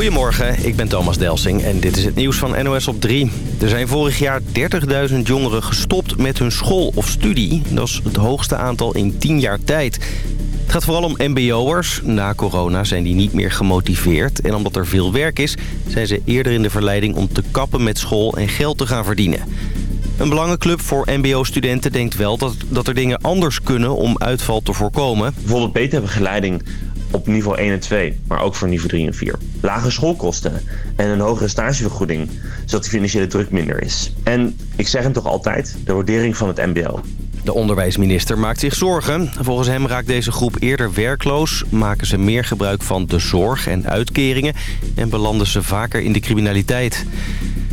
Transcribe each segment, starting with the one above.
Goedemorgen, ik ben Thomas Delsing en dit is het nieuws van NOS op 3. Er zijn vorig jaar 30.000 jongeren gestopt met hun school of studie. Dat is het hoogste aantal in 10 jaar tijd. Het gaat vooral om mbo'ers. Na corona zijn die niet meer gemotiveerd. En omdat er veel werk is, zijn ze eerder in de verleiding om te kappen met school en geld te gaan verdienen. Een belangenclub voor mbo-studenten denkt wel dat, dat er dingen anders kunnen om uitval te voorkomen. Bijvoorbeeld betere begeleiding op niveau 1 en 2, maar ook voor niveau 3 en 4. Lage schoolkosten en een hogere stagevergoeding, zodat de financiële druk minder is. En ik zeg hem toch altijd, de waardering van het mbo. De onderwijsminister maakt zich zorgen. Volgens hem raakt deze groep eerder werkloos, maken ze meer gebruik van de zorg en uitkeringen en belanden ze vaker in de criminaliteit.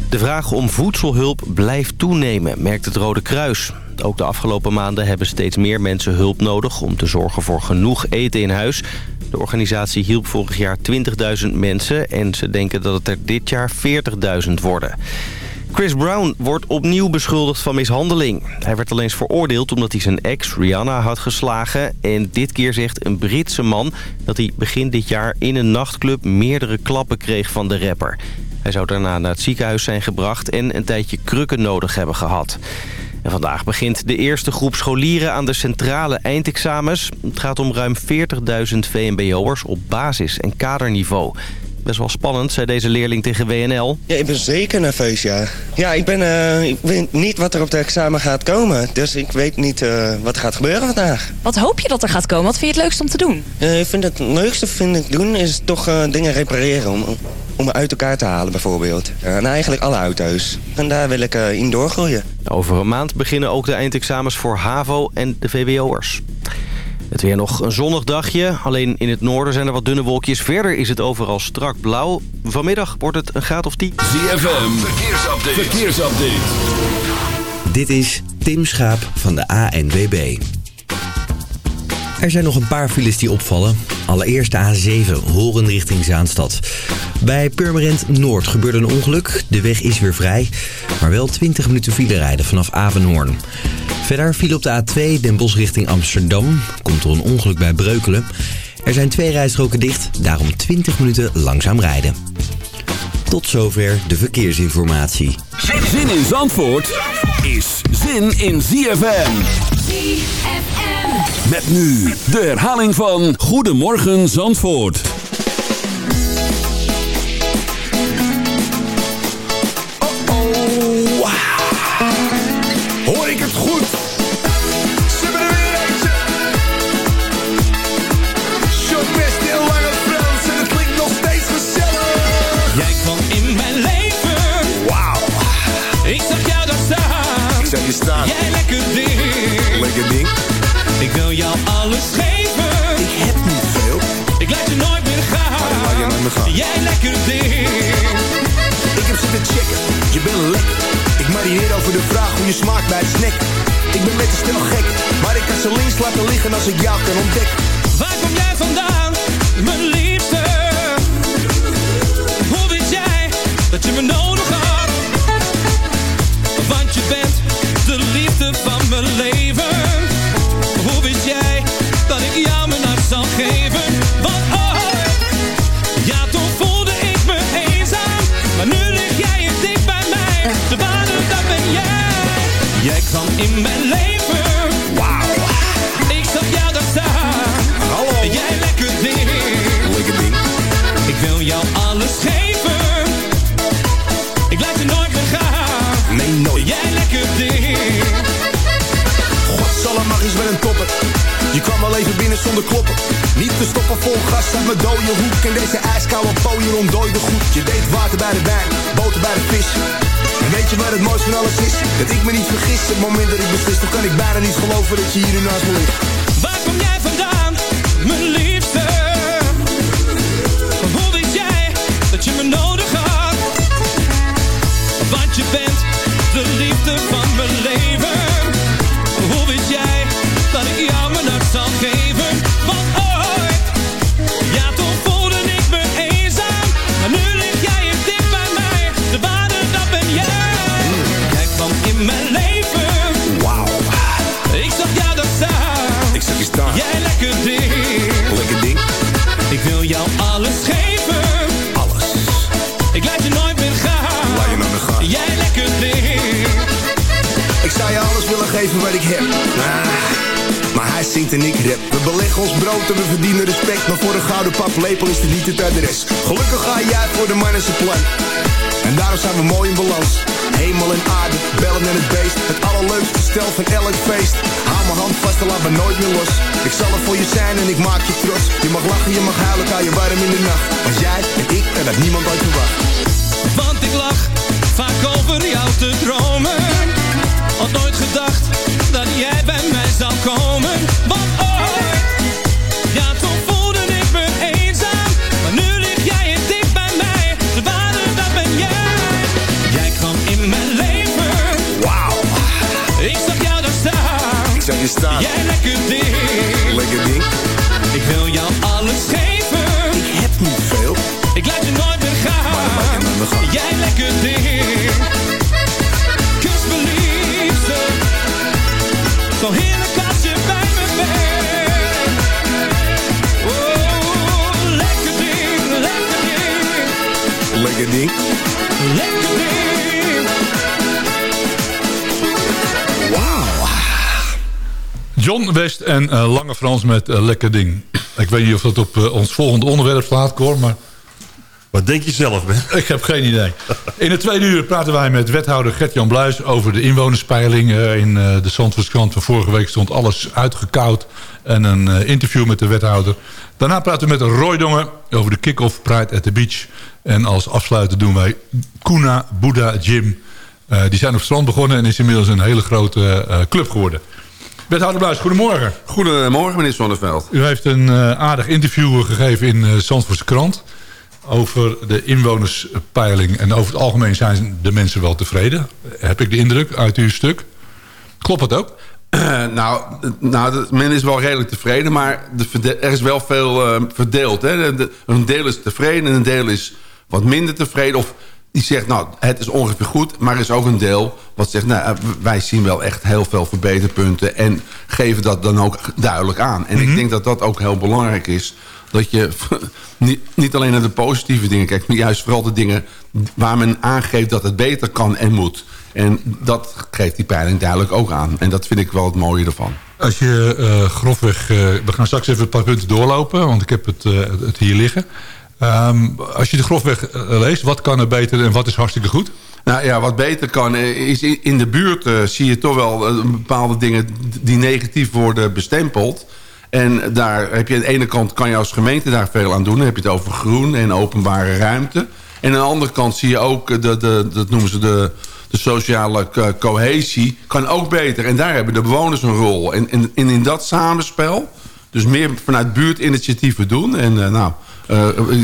De vraag om voedselhulp blijft toenemen, merkt het Rode Kruis. Ook de afgelopen maanden hebben steeds meer mensen hulp nodig... om te zorgen voor genoeg eten in huis. De organisatie hielp vorig jaar 20.000 mensen... en ze denken dat het er dit jaar 40.000 worden. Chris Brown wordt opnieuw beschuldigd van mishandeling. Hij werd alleen eens veroordeeld omdat hij zijn ex Rihanna had geslagen. En dit keer zegt een Britse man dat hij begin dit jaar in een nachtclub meerdere klappen kreeg van de rapper. Hij zou daarna naar het ziekenhuis zijn gebracht en een tijdje krukken nodig hebben gehad. En vandaag begint de eerste groep scholieren aan de centrale eindexamens. Het gaat om ruim 40.000 VMBO'ers op basis- en kaderniveau. Best wel spannend, zei deze leerling tegen WNL. Ja, ik ben zeker nerveus, ja. Ja, ik, ben, uh, ik weet niet wat er op de examen gaat komen. Dus ik weet niet uh, wat gaat gebeuren vandaag. Wat hoop je dat er gaat komen? Wat vind je het leukst om te doen? Uh, ik vind het leukste vind ik doen is toch dingen repareren. Om, om uit elkaar te halen bijvoorbeeld. en eigenlijk alle auto's. En daar wil ik in doorgroeien. Over een maand beginnen ook de eindexamens voor HAVO en de VWO'ers. Het weer nog een zonnig dagje. Alleen in het noorden zijn er wat dunne wolkjes. Verder is het overal strak blauw. Vanmiddag wordt het een graad of 10. ZFM, verkeersupdate. verkeersupdate. Dit is Tim Schaap van de ANWB. Er zijn nog een paar files die opvallen. Allereerst de A7, Horen richting Zaanstad. Bij Purmerend Noord gebeurde een ongeluk. De weg is weer vrij, maar wel 20 minuten file rijden vanaf Avenhoorn. Verder viel op de A2 Den Bosch richting Amsterdam. Komt er een ongeluk bij Breukelen. Er zijn twee rijstroken dicht, daarom 20 minuten langzaam rijden. Tot zover de verkeersinformatie. Zin in Zandvoort is zin in ZFM. ZFM. Met nu de herhaling van Goedemorgen Zandvoort. Hoor ik het goed? Ze hebben er weer eentje. Show best in lange Frans en het klinkt nog steeds gezellig. Jij kwam in mijn leven. Wauw. Ik zag jou daar staan. Ik zag je staan. Wil jou alles geven. Ik heb niet veel. Ik laat je nooit meer gaan. Maar dan laat je nooit meer gaan. Jij lekker ding. Ik heb zitten checken. Je bent lekker. Ik marieer over de vraag hoe je smaakt bij de snack. Ik ben met de stil gek, maar ik kan ze links laten liggen als ik jou kan ontdekken. Waar kom jij vandaan, mijn liefste? Hoe weet jij dat je me nodig had? Want je bent de liefde van mijn leven. Weet jij dat ik jou mijn hart zal geven? Want bij de wijn, boter bij de vis. En weet je wat het mooiste van alles is? Dat ik me niet vergis. Het moment dat ik beslis, dan kan ik bijna niet geloven dat je hier nu naast me ligt. Zingt en ik rap. We beleggen ons brood en we verdienen respect. Maar voor een gouden paplepel is dit niet het adres. Gelukkig ga jij voor de man en zijn plan. En daarom zijn we mooi in balans. Hemel en aarde, bellen en het beest. Het allerleukste stel van elk feest. Hou mijn hand vast en laat me nooit meer los. Ik zal er voor je zijn en ik maak je trots. Je mag lachen, je mag huilen, kan je warm in de nacht. Als jij en ik, en dat niemand ooit verwacht. Want ik lach vaak over jou te dromen. Had nooit gedacht staan. Jij lekker ding. Lekker ding. Ik wil jou alles geven. Ik heb niet veel. Ik laat je nooit meer gaan. laat je nooit meer gaan. Jij lekker ding. Kus me liefste. Zo heerlijk als je bij me bent. Oh, lekker ding, lekker ding. Lekker ding. Lekker ding. John West en eh, Lange Frans met eh, Lekker Ding. Ik weet niet of dat op eh, ons volgende onderwerp staat, Cor, maar Wat denk je zelf, Ben? ik heb geen idee. In het tweede uur praten wij met wethouder Gert-Jan Bluis... over de inwonerspeiling in de Zandvoortskrant. Van vorige week stond alles uitgekoud. En een interview met de wethouder. Daarna praten we met Roy Dongen over de kick-off Pride at the Beach. En als afsluiter doen wij Kuna Buddha Gym. Die zijn op strand begonnen en is inmiddels een hele grote club geworden. Wethouder Bluis, goedemorgen. Goedemorgen, meneer Zonneveld. U heeft een eh, aardig interview gegeven in uh, Zandvoortse krant... over de inwonerspeiling. En over het algemeen zijn de mensen wel tevreden. Heb ik de indruk uit uw stuk. Klopt dat ook? nou, nou, men is wel redelijk tevreden, maar de er is wel veel eh, verdeeld. Hè? De- de- een deel is tevreden en een deel is wat minder tevreden. Of die zegt, nou, het is ongeveer goed. Maar er is ook een deel wat zegt, nou, eh, wij zien wel echt heel veel verbeterpunten. En geven dat dan ook duidelijk aan. En ik denk dat dat ook heel belangrijk is. Dat je niet, niet alleen naar de positieve dingen kijkt... maar juist vooral de dingen waar men aangeeft dat het beter kan en moet. En dat geeft die peiling duidelijk ook aan. En dat vind ik wel het mooie ervan. Als je eh, grofweg... eh, we gaan straks even een paar punten doorlopen. Want ik heb het, het hier liggen. Ehm, als je de grofweg eh, leest. Wat kan er beter en wat is hartstikke goed? Nou ja, wat beter kan eh, is in de buurt eh, zie je toch wel bepaalde dingen die negatief worden bestempeld. En daar heb je aan de ene kant kan je als gemeente daar veel aan doen. Dan heb je het over groen en openbare ruimte. En aan de andere kant zie je ook, de, dat noemen ze de, de sociale co- cohesie, kan ook beter. En daar hebben de bewoners een rol. En, in dat samenspel, dus meer vanuit buurtinitiatieven doen. En nou,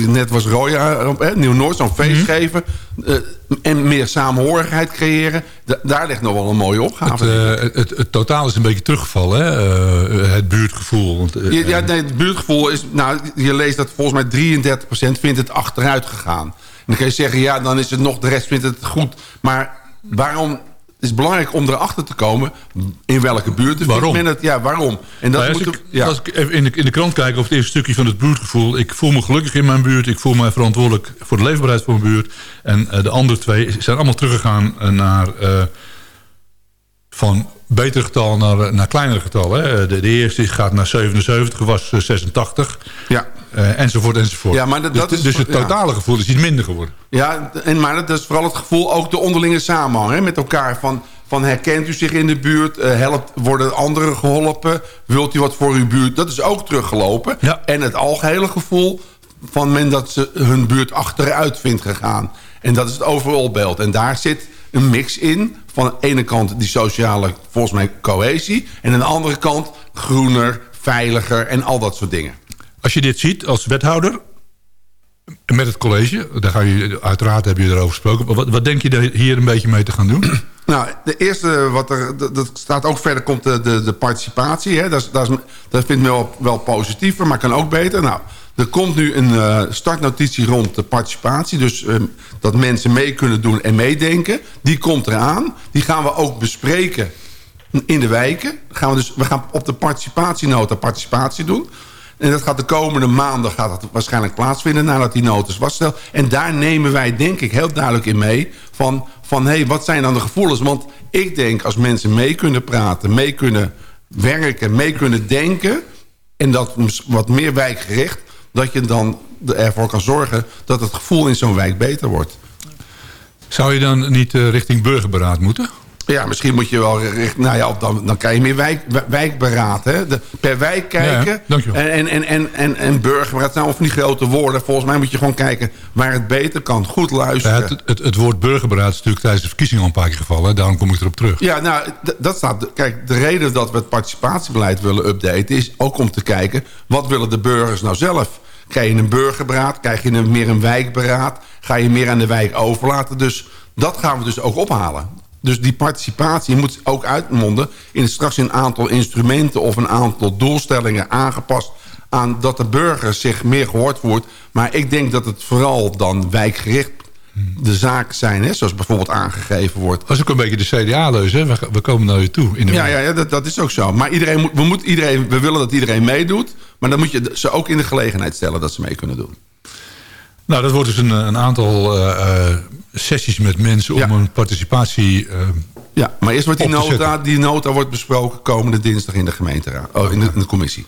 net was Roya op, hè, Nieuw-Noord, zo'n feest geven. eh, en meer samenhorigheid creëren. Da- daar ligt nog wel een mooie opgave. Het, eh, het, het, totaal is een beetje teruggevallen. Hè? Eh, het buurtgevoel. Want, eh, Ja, ja, nee, het buurtgevoel is... Nou, je leest dat volgens mij 33% vindt het achteruit gegaan. En dan kan je zeggen, ja, dan is het nog... de rest vindt het goed. Maar waarom... Het is belangrijk om erachter te komen... in welke buurten Waarom? vindt men het... Ja, waarom? En dat Nou, als, moet... ik, ja. als ik even in de, in de krant kijk over het eerste stukje van het buurtgevoel... ik voel me gelukkig in mijn buurt. Ik voel me verantwoordelijk voor de leefbaarheid van mijn buurt. En eh, de andere twee zijn allemaal teruggegaan eh, naar... eh, van beter getal naar, naar kleinere getallen. Hè. De, de eerste gaat naar 77, was eh, 86. Ja. Eh, enzovoort, enzovoort. Ja, maar dat- dus, is- dus het ja. totale gevoel is iets minder geworden. Ja, en, maar dat is vooral het gevoel, ook de onderlinge samenhang hè, met elkaar. Van, van herkent u zich in de buurt? Eh, helpt, worden anderen geholpen? Wilt u wat voor uw buurt? Dat is ook teruggelopen. Ja. En het algehele gevoel van men dat ze hun buurt achteruit vindt gegaan. En dat is het overal beeld. En daar zit een mix in. Van de ene kant die sociale, volgens mij, cohesie. En aan de andere kant groener, veiliger en al dat soort dingen. Als je dit ziet als wethouder met het college... daar ga je, uiteraard heb je erover gesproken... wat, wat denk je er hier een beetje mee te gaan doen? Nou, de eerste wat er, dat, staat ook verder, komt de, de, de participatie. Hè? Dat, is, dat, is, dat vindt men wel, positiever, maar kan ook beter. Nou, er komt nu een eh, startnotitie rond de participatie. Dus eh, dat mensen mee kunnen doen en meedenken. Die komt eraan. Die gaan we ook bespreken in de wijken. Gaan we, dus, we gaan op de participatienota participatie doen. En dat gaat de komende maanden gaat dat waarschijnlijk plaatsvinden... nadat die notus was. En daar nemen wij denk ik heel duidelijk in mee... van, van hé, hey, wat zijn dan de gevoelens? Want ik denk als mensen mee kunnen praten... mee kunnen werken, mee kunnen denken... en dat wat meer wijkgericht... dat je dan ervoor kan zorgen dat het gevoel in zo'n wijk beter wordt. Zou je dan niet uh, richting burgerberaad moeten? Ja, misschien moet je wel nou ja, dan, dan kan je meer wijk, wijkberaad, hè? De, per wijk kijken. Ja, en, en, en, en, en, burgerberaad zijn of niet grote woorden. Volgens mij moet je gewoon kijken waar het beter kan. Goed luisteren. Ja, het, het, het, woord burgerberaad is natuurlijk tijdens de verkiezingen al een paar keer gevallen. Daarom kom ik erop terug. Ja, nou, dat staat. Kijk, de reden dat we het participatiebeleid willen updaten is ook om te kijken wat willen de burgers nou zelf. Krijg je een burgerberaad? Krijg je een, meer een wijkberaad? Ga je meer aan de wijk overlaten? Dus dat gaan we dus ook ophalen. Dus die participatie moet ook uitmonden in straks een aantal instrumenten of een aantal doelstellingen aangepast aan dat de burger zich meer gehoord wordt. Maar ik denk dat het vooral dan wijkgericht de zaak zijn, hè, zoals bijvoorbeeld aangegeven wordt. Dat is ook een beetje de CDA-leus? We, we, komen naar je toe. In de ja, ja, ja dat, dat, is ook zo. Maar iedereen moet, we, moet iedereen, we willen dat iedereen meedoet, maar dan moet je ze ook in de gelegenheid stellen dat ze mee kunnen doen. Nou, dat wordt dus een, een aantal uh, sessies met mensen om een participatie Ja, maar eerst wordt die nota, die nota wordt besproken komende dinsdag in de gemeenteraad. Oh, in de, in de commissie.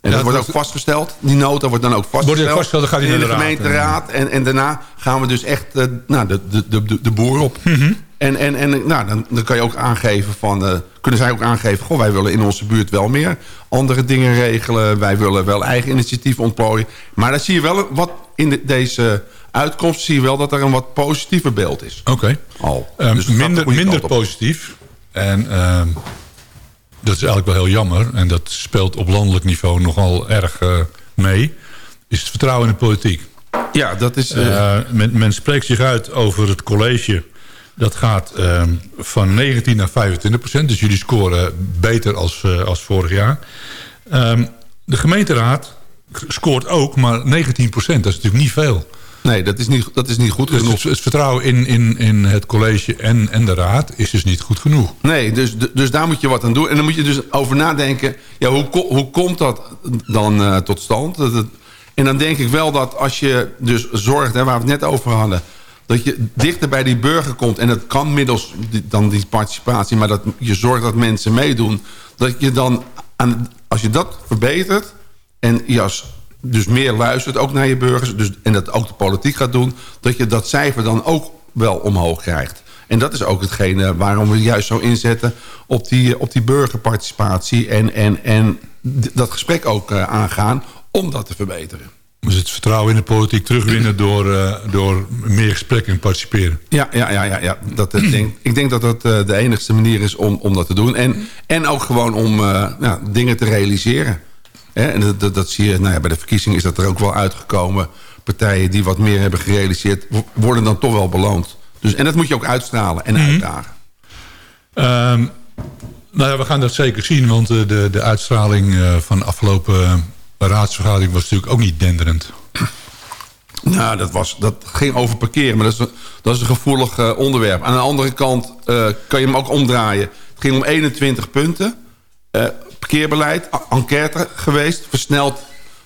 En ja, dat wordt ook vastgesteld. Die nota wordt dan ook vastgesteld. Wordt vastgesteld dan gaat in de, de gemeenteraad. En, en daarna gaan we dus echt uh, nou, de, de, de, de boer op. Mm -hmm. En, en, en nou, dan, dan kan je ook aangeven van... Uh, kunnen zij ook aangeven... Goh, wij willen in onze buurt wel meer andere dingen regelen. Wij willen wel eigen initiatief ontplooien. Maar dan zie je wel wat in de, deze uitkomst... zie je wel dat er een wat positiever beeld is. Oké. Okay. Al. Um, dus minder minder positief. En uh, dat is eigenlijk wel heel jammer. En dat speelt op landelijk niveau nogal erg uh, mee. Is het vertrouwen in de politiek. Ja, dat is... Uh, men, men spreekt zich uit over het college... Dat gaat uh, van 19 naar 25 procent. Dus jullie scoren beter als, uh, als vorig jaar. Um, de gemeenteraad scoort ook, maar 19 procent. Dat is natuurlijk niet veel. Nee, dat is niet, dat is niet goed dus genoeg. Het, het vertrouwen in, in, in het college en, en de raad is dus niet goed genoeg. Nee, dus, dus daar moet je wat aan doen. En dan moet je dus over nadenken... Ja, hoe, hoe komt dat dan uh, tot stand? Dat het, en dan denk ik wel dat als je dus zorgt... Hè, waar we het net over hadden dat je dichter bij die burger komt. En dat kan middels dan die participatie. Maar dat je zorgt dat mensen meedoen. Dat je dan, als je dat verbetert. En je als, dus meer luistert ook naar je burgers. Dus, en dat ook de politiek gaat doen. Dat je dat cijfer dan ook wel omhoog krijgt. En dat is ook hetgene waarom we juist zo inzetten op die, op die burgerparticipatie. En, en, en dat gesprek ook uh, aangaan om dat te verbeteren. Dus het vertrouwen in de politiek terugwinnen door, uh, door meer gesprekken en participeren. Ja, ja, ja, ja, ja. Dat, ik, denk, ik denk dat dat uh, de enigste manier is om, om dat te doen. En, en ook gewoon om uh, ja, dingen te realiseren. Hè? En dat, dat, dat, zie je, nou ja, bij de verkiezing is dat er ook wel uitgekomen. Partijen die wat meer hebben gerealiseerd, worden dan toch wel beloond. Dus, en dat moet je ook uitstralen en mm -hmm. uitdagen. Um, nou ja, we gaan dat zeker zien, want de, de uitstraling van de afgelopen raadsvergadering was natuurlijk ook niet denderend. Nou, dat, was, dat ging over parkeren, maar dat is een, dat is een gevoelig uh, onderwerp. Aan de andere kant uh, kan je hem ook omdraaien. Het ging om 21 punten. Uh, parkeerbeleid, enquête geweest, versneld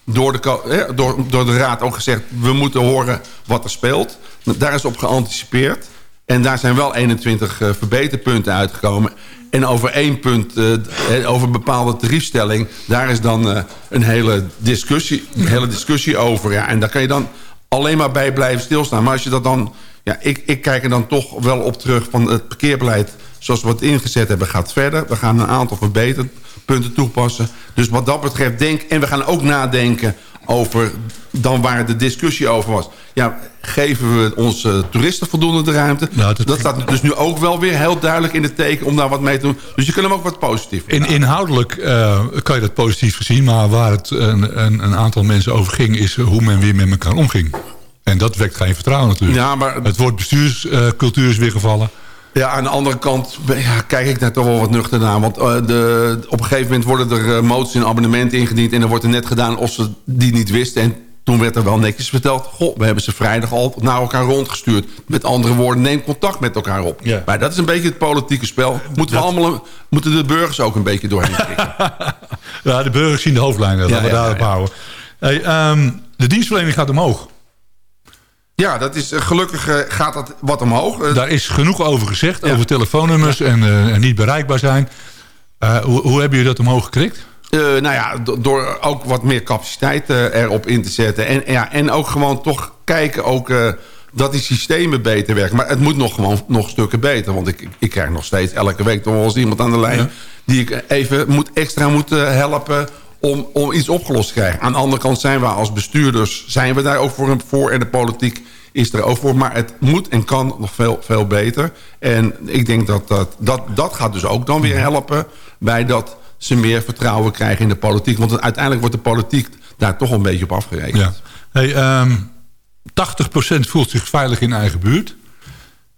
door de, door, door de raad ook gezegd... we moeten horen wat er speelt. Daar is op geanticipeerd. En daar zijn wel 21 verbeterpunten uitgekomen. En over één punt, uh, over bepaalde tariefstelling... daar is dan uh, een hele discussie, een hele discussie over. Ja. En daar kan je dan alleen maar bij blijven stilstaan. Maar als je dat dan... Ja, ik, ik kijk er dan toch wel op terug van het parkeerbeleid... zoals we het ingezet hebben, gaat verder. We gaan een aantal verbeterpunten toepassen. Dus wat dat betreft denk... En we gaan ook nadenken over dan waar de discussie over was. Ja, geven we onze toeristen voldoende de ruimte? Nou, dat, dat staat dus nu ook wel weer heel duidelijk in de teken om daar wat mee te doen. Dus je kunt hem ook wat positief in, Inhoudelijk uh, kan je dat positief zien, maar waar het een, een, een, aantal mensen over ging... is hoe men weer met elkaar omging. En dat wekt geen vertrouwen natuurlijk. Ja, maar... Het woord bestuurscultuur uh, is weer gevallen. Ja, aan de andere kant ja, kijk ik daar toch wel wat nuchter naar. Want uh, de, op een gegeven moment worden er uh, moties en abonnementen ingediend... en er wordt er net gedaan of ze die niet wisten. En toen werd er wel netjes verteld... goh, we hebben ze vrijdag al naar elkaar rondgestuurd. Met andere woorden, neem contact met elkaar op. Ja. Maar dat is een beetje het politieke spel. Moeten, we allemaal, moeten de burgers ook een beetje doorheen krikken. Ja, de burgers zien de hoofdlijnen. Laten we daarop houden. Hey, ehm, de dienstverlening gaat omhoog. Ja, dat is, eh, gelukkig eh, gaat dat wat omhoog. Eh, Daar is genoeg over gezegd. Over telefoonnummers en, en niet bereikbaar zijn. Hoe, hoe hebben jullie dat omhoog gekrikt? Nou ja, do- door ook wat meer capaciteit erop in te zetten. En, ja, en ook gewoon toch kijken ook, dat die systemen beter werken. Maar het moet nog gewoon nog stukken beter. Want ik, ik krijg nog steeds elke week toch wel eens iemand aan de lijn... die ik even moet, extra moet helpen om, om iets opgelost te krijgen. Aan de andere kant zijn we als bestuurders... zijn we daar ook voor, voor en de politiek is er ook voor. Maar het moet en kan nog veel, veel beter. En ik denk dat dat, dat dat gaat dus ook dan weer helpen... bij dat ze meer vertrouwen krijgen in de politiek. Want uiteindelijk wordt de politiek daar toch een beetje op afgerekend. Ja. Hey, ehm 80% voelt zich veilig in eigen buurt.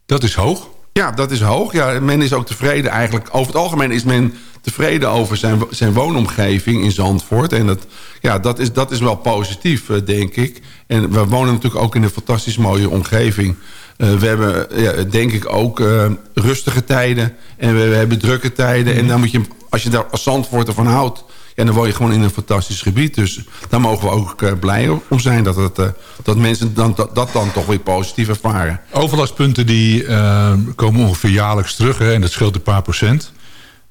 Dat is hoog. Ja, dat is hoog. Ja, men is ook tevreden eigenlijk. Over het algemeen is men tevreden over zijn, zijn woonomgeving in Zandvoort. En dat, ja, dat, is, dat is wel positief, eh, denk ik. En we wonen natuurlijk ook in een fantastisch mooie omgeving. Eh, we hebben, ja, denk ik, ook eh, rustige tijden. En we, hebben drukke tijden. En dan moet je, als je daar als Zandvoort ervan houdt... Ja, dan woon je gewoon in een fantastisch gebied. Dus daar mogen we ook blij om zijn. Dat, het, dat mensen dan, dat, dat dan toch weer positief ervaren. Overlastpunten die komen ongeveer jaarlijks terug. Hè, en dat scheelt een paar procent.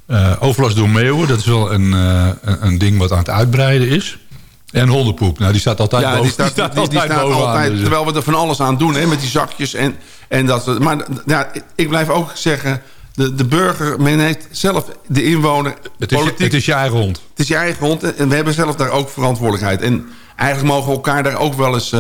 Eh, overlast door meeuwen, dat is wel een, eh, een, een ding wat aan het uitbreiden is. En hondenpoep, nou die staat altijd ja, boven. die staat, die, die altijd staat altijd, dus, eh. terwijl we er van alles aan doen, hè, met die zakjes en, en dat Maar ja, ik blijf ook zeggen, de, de burger, men heeft zelf, de inwoner, het, is, politiek, het is je eigen hond. het is je eigen hond en we hebben zelf daar ook verantwoordelijkheid. En eigenlijk mogen we elkaar daar ook wel eens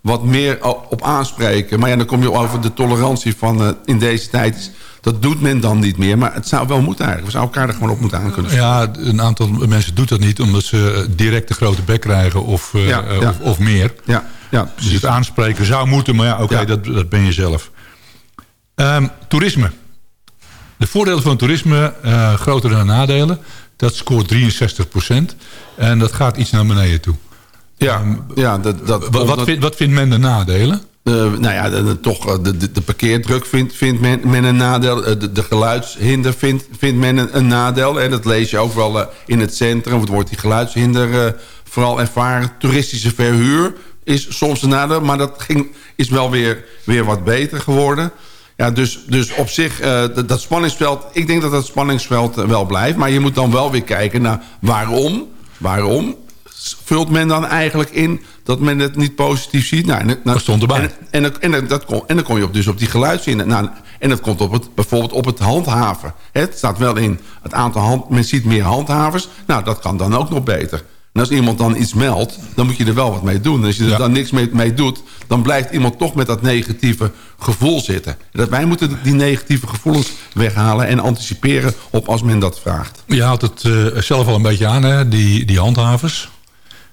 wat meer op aanspreken. Maar ja, dan kom je over de tolerantie van in deze tijd. Dat doet men dan niet meer, maar het zou wel moeten eigenlijk. We zouden elkaar er gewoon op moeten aan kunnen Ja, een aantal mensen doet dat niet omdat ze eh, direct een grote bek krijgen of, eh, Ja, eh, ja. Of, of meer. Ja, ja Dus precies. het aanspreken zou moeten, maar ja, oké, dat, dat ben je zelf. Ehm, toerisme. De voordelen van toerisme, groter dan nadelen. Dat scoort 63% En dat gaat iets naar beneden toe. Ja, ja dat, dat, Wat, omdat- wat vindt men de nadelen? Eh, nou ja, toch eh, de, de, parkeerdruk vindt, men, een nadeel. Eh, de, de geluidshinder vindt, men een, nadeel. En dat lees je ook wel in het centrum. Het wordt die geluidshinder vooral ervaren. Toeristische verhuur is soms een nadeel. Maar dat ging, is wel weer, weer wat beter geworden. Ja, dus, dus op zich, dat, dat spanningsveld... Ik denk dat dat spanningsveld wel blijft. Maar je moet dan wel weer kijken naar waarom. Waarom vult men dan eigenlijk in dat men het niet positief ziet? Nou, en, nou, Dat stond erbij. En, en, en, en dat kon, en dan kom je op, dus op die geluidszinnen. Nou, en dat komt op het, bijvoorbeeld op het handhaven. Het staat wel in het aantal hand... Men ziet meer handhavers. Nou, dat kan dan ook nog beter. En als iemand dan iets meldt, dan moet je er wel wat mee doen. En als je er Ja. dan niks mee, mee doet... dan blijft iemand toch met dat negatieve gevoel zitten. Dat wij moeten die negatieve gevoelens weghalen... en anticiperen op als men dat vraagt. Je haalt het eh, zelf al een beetje aan, hè? Die, die handhavers.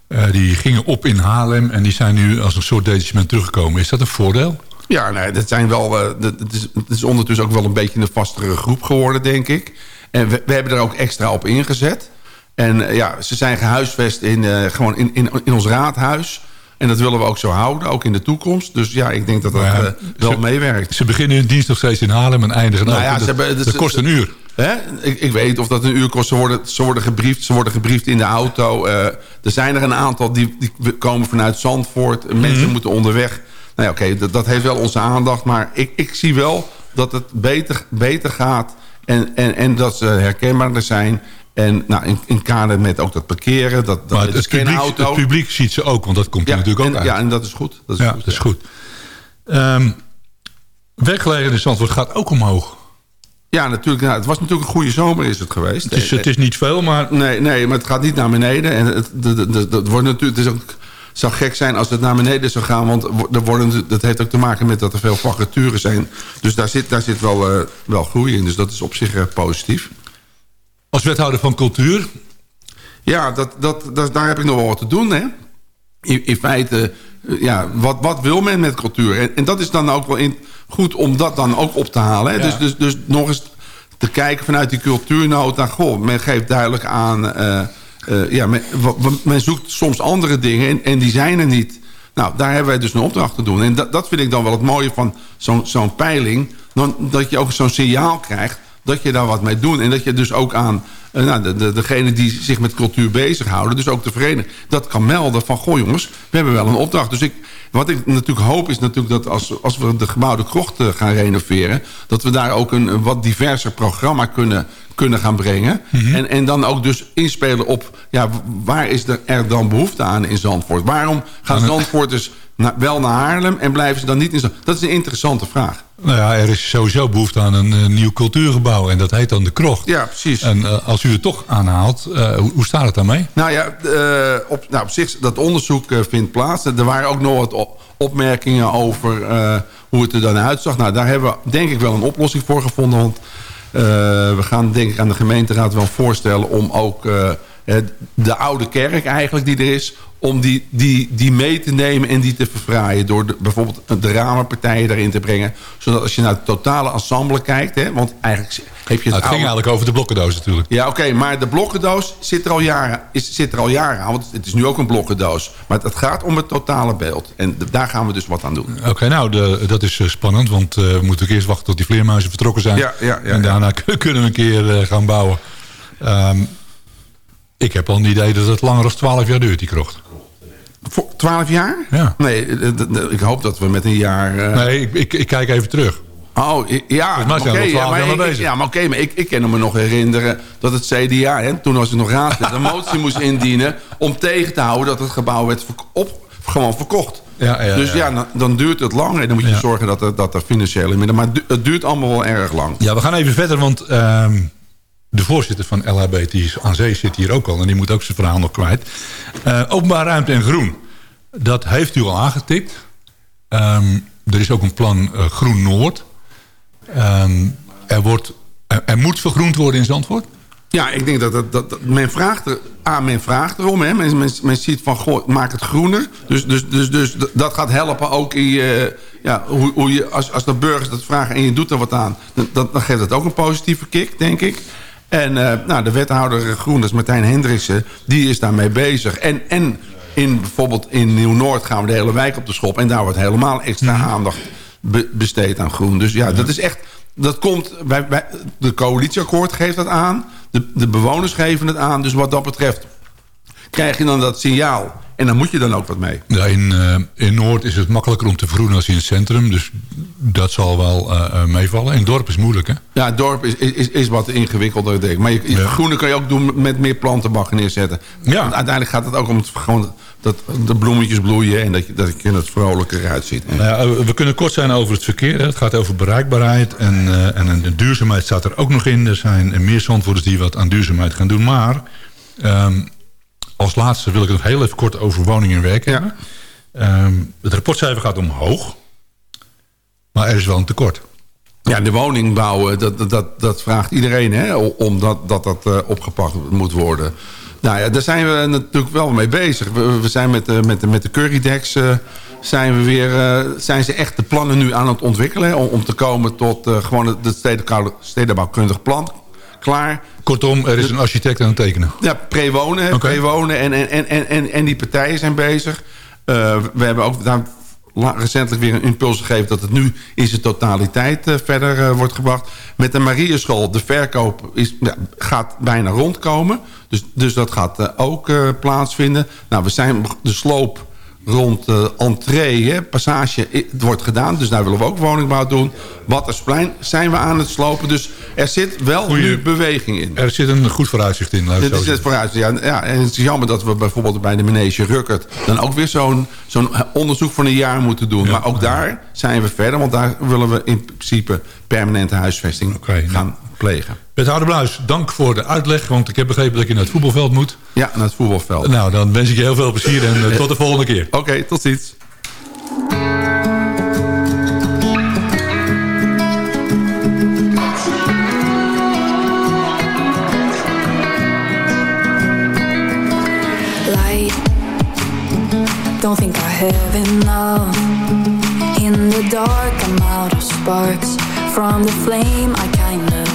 Eh, die gingen op in Haarlem en die zijn nu als een soort detachement teruggekomen. Is dat een voordeel? Ja, nee, dat zijn wel, eh, dat- het, is, het is ondertussen ook wel een beetje een vastere groep geworden, denk ik. En we, hebben er ook extra op ingezet. En eh, ja, ze zijn gehuisvest in, gewoon in, in, in ons raadhuis. En dat willen we ook zo houden, ook in de toekomst. Dus ja, ik denk dat dat ja, eh, wel ze- meewerkt. Ze beginnen hun dienst nog steeds in Haarlem en eindigen Nou ook. ja, dat, ze hebben- dat dat- kost een uur. Hè? Ik, ik weet of dat een uur kost. Ze worden, ze worden gebriefd. Ze worden gebriefd in de auto. Eh, er zijn er een aantal die, die komen vanuit Zandvoort. Mensen Mhm. moeten onderweg. Nou ja, oké, dat, dat heeft wel onze aandacht. Maar ik, ik zie wel dat het beter, beter gaat. En, en, en dat ze herkenbaarder zijn. En nou, in, in kader met ook dat parkeren. Dat, dat Maar het, publiek, het publiek ziet ze ook, want dat komt er natuurlijk ook en, uit. ja, en dat is goed. Dat is ja, goed, dat is goed. Werkgelegenheid in Zandvoort gaat ook omhoog. Ja, natuurlijk. Nou, het was natuurlijk een goede zomer is het geweest. Het is, het is niet veel, maar Nee, nee, maar het gaat niet naar beneden. En het, dat wordt natuurlijk, het is ook, zou gek zijn als het naar beneden zou gaan. Want er worden, dat heeft ook te maken met dat er veel vacatures zijn. Dus daar zit, daar zit wel, eh, wel groei in. Dus dat is op zich eh, positief. Als wethouder van cultuur... Ja, dat, dat, dat, daar heb ik nog wel wat te doen. Hè? In, in feite, eh, ja, wat, wat wil men met cultuur? En, en dat is dan ook wel in, goed om dat dan ook op te halen. Hè? Ja. Dus, dus, dus nog eens te kijken vanuit die cultuurnota. Goh, men geeft duidelijk aan... eh, eh, ja, men, men zoekt soms andere dingen en, en die zijn er niet. Nou, daar hebben wij dus een opdracht te doen. En dat, dat vind ik dan wel het mooie van zo'n zo'n peiling. Dan, dat je ook zo'n signaal krijgt dat je daar wat mee doet. En dat je dus ook aan uh, nou, de, de, degene die zich met cultuur bezighouden... dus ook de vereniging, dat kan melden van... goh jongens, we hebben wel een opdracht. Dus ik, wat ik natuurlijk hoop is natuurlijk dat als, als we de gebouwde krocht uh, gaan renoveren... dat we daar ook een, een wat diverser programma kunnen, kunnen gaan brengen. Mm -hmm. en, en dan ook dus inspelen op... ja, waar is er, er dan behoefte aan in Zandvoort? Waarom gaan Zandvoorters na, wel naar Haarlem en blijven ze dan niet in Zandvoort? Dat is een interessante vraag. Nou ja, er is sowieso behoefte aan een uh, nieuw cultuurgebouw. En dat heet dan de Krocht. Ja, precies. En uh, als u het toch aanhaalt, uh, hoe, hoe, staat het daarmee? Nou ja, op, nou op zich, dat onderzoek vindt plaats. Er waren ook nog wat opmerkingen over hoe het er dan uitzag. Nou, daar hebben we denk ik wel een oplossing voor gevonden. Want we gaan denk ik aan de gemeenteraad wel voorstellen om ook de oude kerk eigenlijk die er is om die, die, die mee te nemen en die te verfraaien... door de, bijvoorbeeld de ramenpartijen daarin te brengen. Zodat als je naar het totale ensemble kijkt... Hè, want eigenlijk heb je... Het, nou, het ging eigenlijk over de blokkendoos natuurlijk. Ja, oké, okay, maar de blokkendoos zit er, al jaren, is, zit er al jaren aan. Want het is nu ook een blokkendoos. Maar het gaat om het totale beeld. En daar gaan we dus wat aan doen. Oké, okay, nou, de, dat is uh, spannend. Want uh, we moeten eerst wachten tot die vleermuizen vertrokken zijn. Ja, ja, ja, en daarna kunnen we een keer uh, gaan bouwen. Um, ik heb al een idee dat het langer dan 12 jaar duurt, die krocht. Voor 12 jaar? Ja. Nee, ik hoop dat we met een jaar... Uh... Nee, ik, ik, ik, kijk even terug. Oh, ja, maar oké, okay, ja, maar, ik, ja, maar, okay, maar ik, ik kan me nog herinneren dat het CDA, hè, toen was het nog raadslid, een motie moest indienen om tegen te houden dat het gebouw werd op, gewoon verkocht. Ja, ja, dus ja, dan duurt het lang en dan moet je zorgen dat er, dat er financiële middelen... Maar het duurt allemaal wel erg lang. Ja, we gaan even verder, want... Um de voorzitter van LHBT aan Zee zit hier ook al... en die moet ook zijn verhaal nog kwijt. Uh, openbaar ruimte en groen. Dat heeft u al aangetikt. Um, er is ook een plan uh, Groen Noord. Um, er, wordt, er, moet vergroend worden in Zandvoort? Ja, ik denk dat, dat, dat men vraagt er... A, men vraagt erom. Hè. Men, men, ziet van, goh, maak het groener. Dus, dus, dus, dus dat gaat helpen ook in. Ja, hoe, hoe je, als, als de burgers dat vragen en je doet er wat aan... dan, dan geeft dat ook een positieve kick, denk ik. En uh, nou, de wethouder Groen, dat is Martijn Hendriksen... die is daarmee bezig. En, en in, bijvoorbeeld in Nieuw-Noord gaan we de hele wijk op de schop... en daar wordt helemaal extra aandacht be besteed aan groen. Dus ja, ja, dat is echt... Dat komt bij, bij de coalitieakkoord geeft dat aan. De, de bewoners geven het aan. Dus wat dat betreft krijg je dan dat signaal en dan moet je dan ook wat mee. Ja, in, uh, in Noord is het makkelijker om te vergroenen als in het centrum. Dus dat zal wel uh, meevallen. In het dorp is moeilijk, hè? Ja, het dorp is, is, is wat ingewikkelder, denk ik. Maar je, ja. groene kan je ook doen met meer plantenbakken neerzetten. Ja. Want uiteindelijk gaat het ook om het, gewoon dat de bloemetjes bloeien... en dat je, dat je het vrolijker uitziet. Nou ja, we kunnen kort zijn over het verkeer. Het gaat over bereikbaarheid. En, uh, en de duurzaamheid staat er ook nog in. Er zijn meer zandvoerders die wat aan duurzaamheid gaan doen. Maar... Um, als laatste wil ik het nog heel even kort over woningen en werk hebben. Ja. Um, het rapportcijfer gaat omhoog. Maar er is wel een tekort. Ja, de woningbouw, dat, dat, dat vraagt iedereen, hè, omdat dat, dat uh, opgepakt moet worden. Nou ja, daar zijn we natuurlijk wel mee bezig. We, we zijn met de, met de, met de Currydex uh, zijn we weer, uh, zijn ze echt de plannen nu aan het ontwikkelen... om, om te komen tot gewoon het stedenbouwkundig plan klaar. Kortom, er is een architect aan het tekenen. Ja, pre-wonen. Okay. Pre-wonen en, en, en, en, en die partijen zijn bezig. We hebben ook daar recentelijk weer een impuls gegeven... dat het nu in zijn totaliteit uh, verder uh, wordt gebracht. Met de Marieschool, de verkoop is, gaat bijna rondkomen. Dus, dus dat gaat ook plaatsvinden. Nou, we zijn de sloop rond de entree, hè, passage, het wordt gedaan. Dus daar willen we ook woningbouw doen. Wattersplein zijn we aan het slopen. Dus er zit wel Goeie, nu beweging in. Er zit een goed vooruitzicht in. Het is het vooruitzicht, ja, ja. En het is jammer dat we bijvoorbeeld bij de Manege Ruckert... dan ook weer zo'n zo'n onderzoek van een jaar moeten doen. Ja, maar ook ja. daar zijn we verder. Want daar willen we in principe permanente huisvesting okay, gaan plegen. Wethouder Bluis, dank voor de uitleg. Want ik heb begrepen dat je naar het voetbalveld moet. Ja, naar het voetbalveld. Nou, dan wens ik je heel veel plezier en uh, tot de volgende keer. Oké, okay, tot ziens. Don't think I have enough In the dark I'm out of sparks From the flame I kinda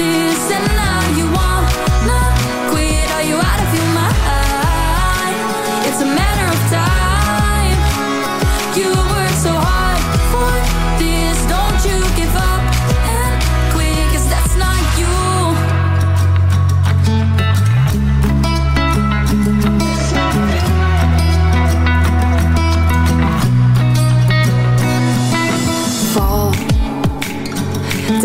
this,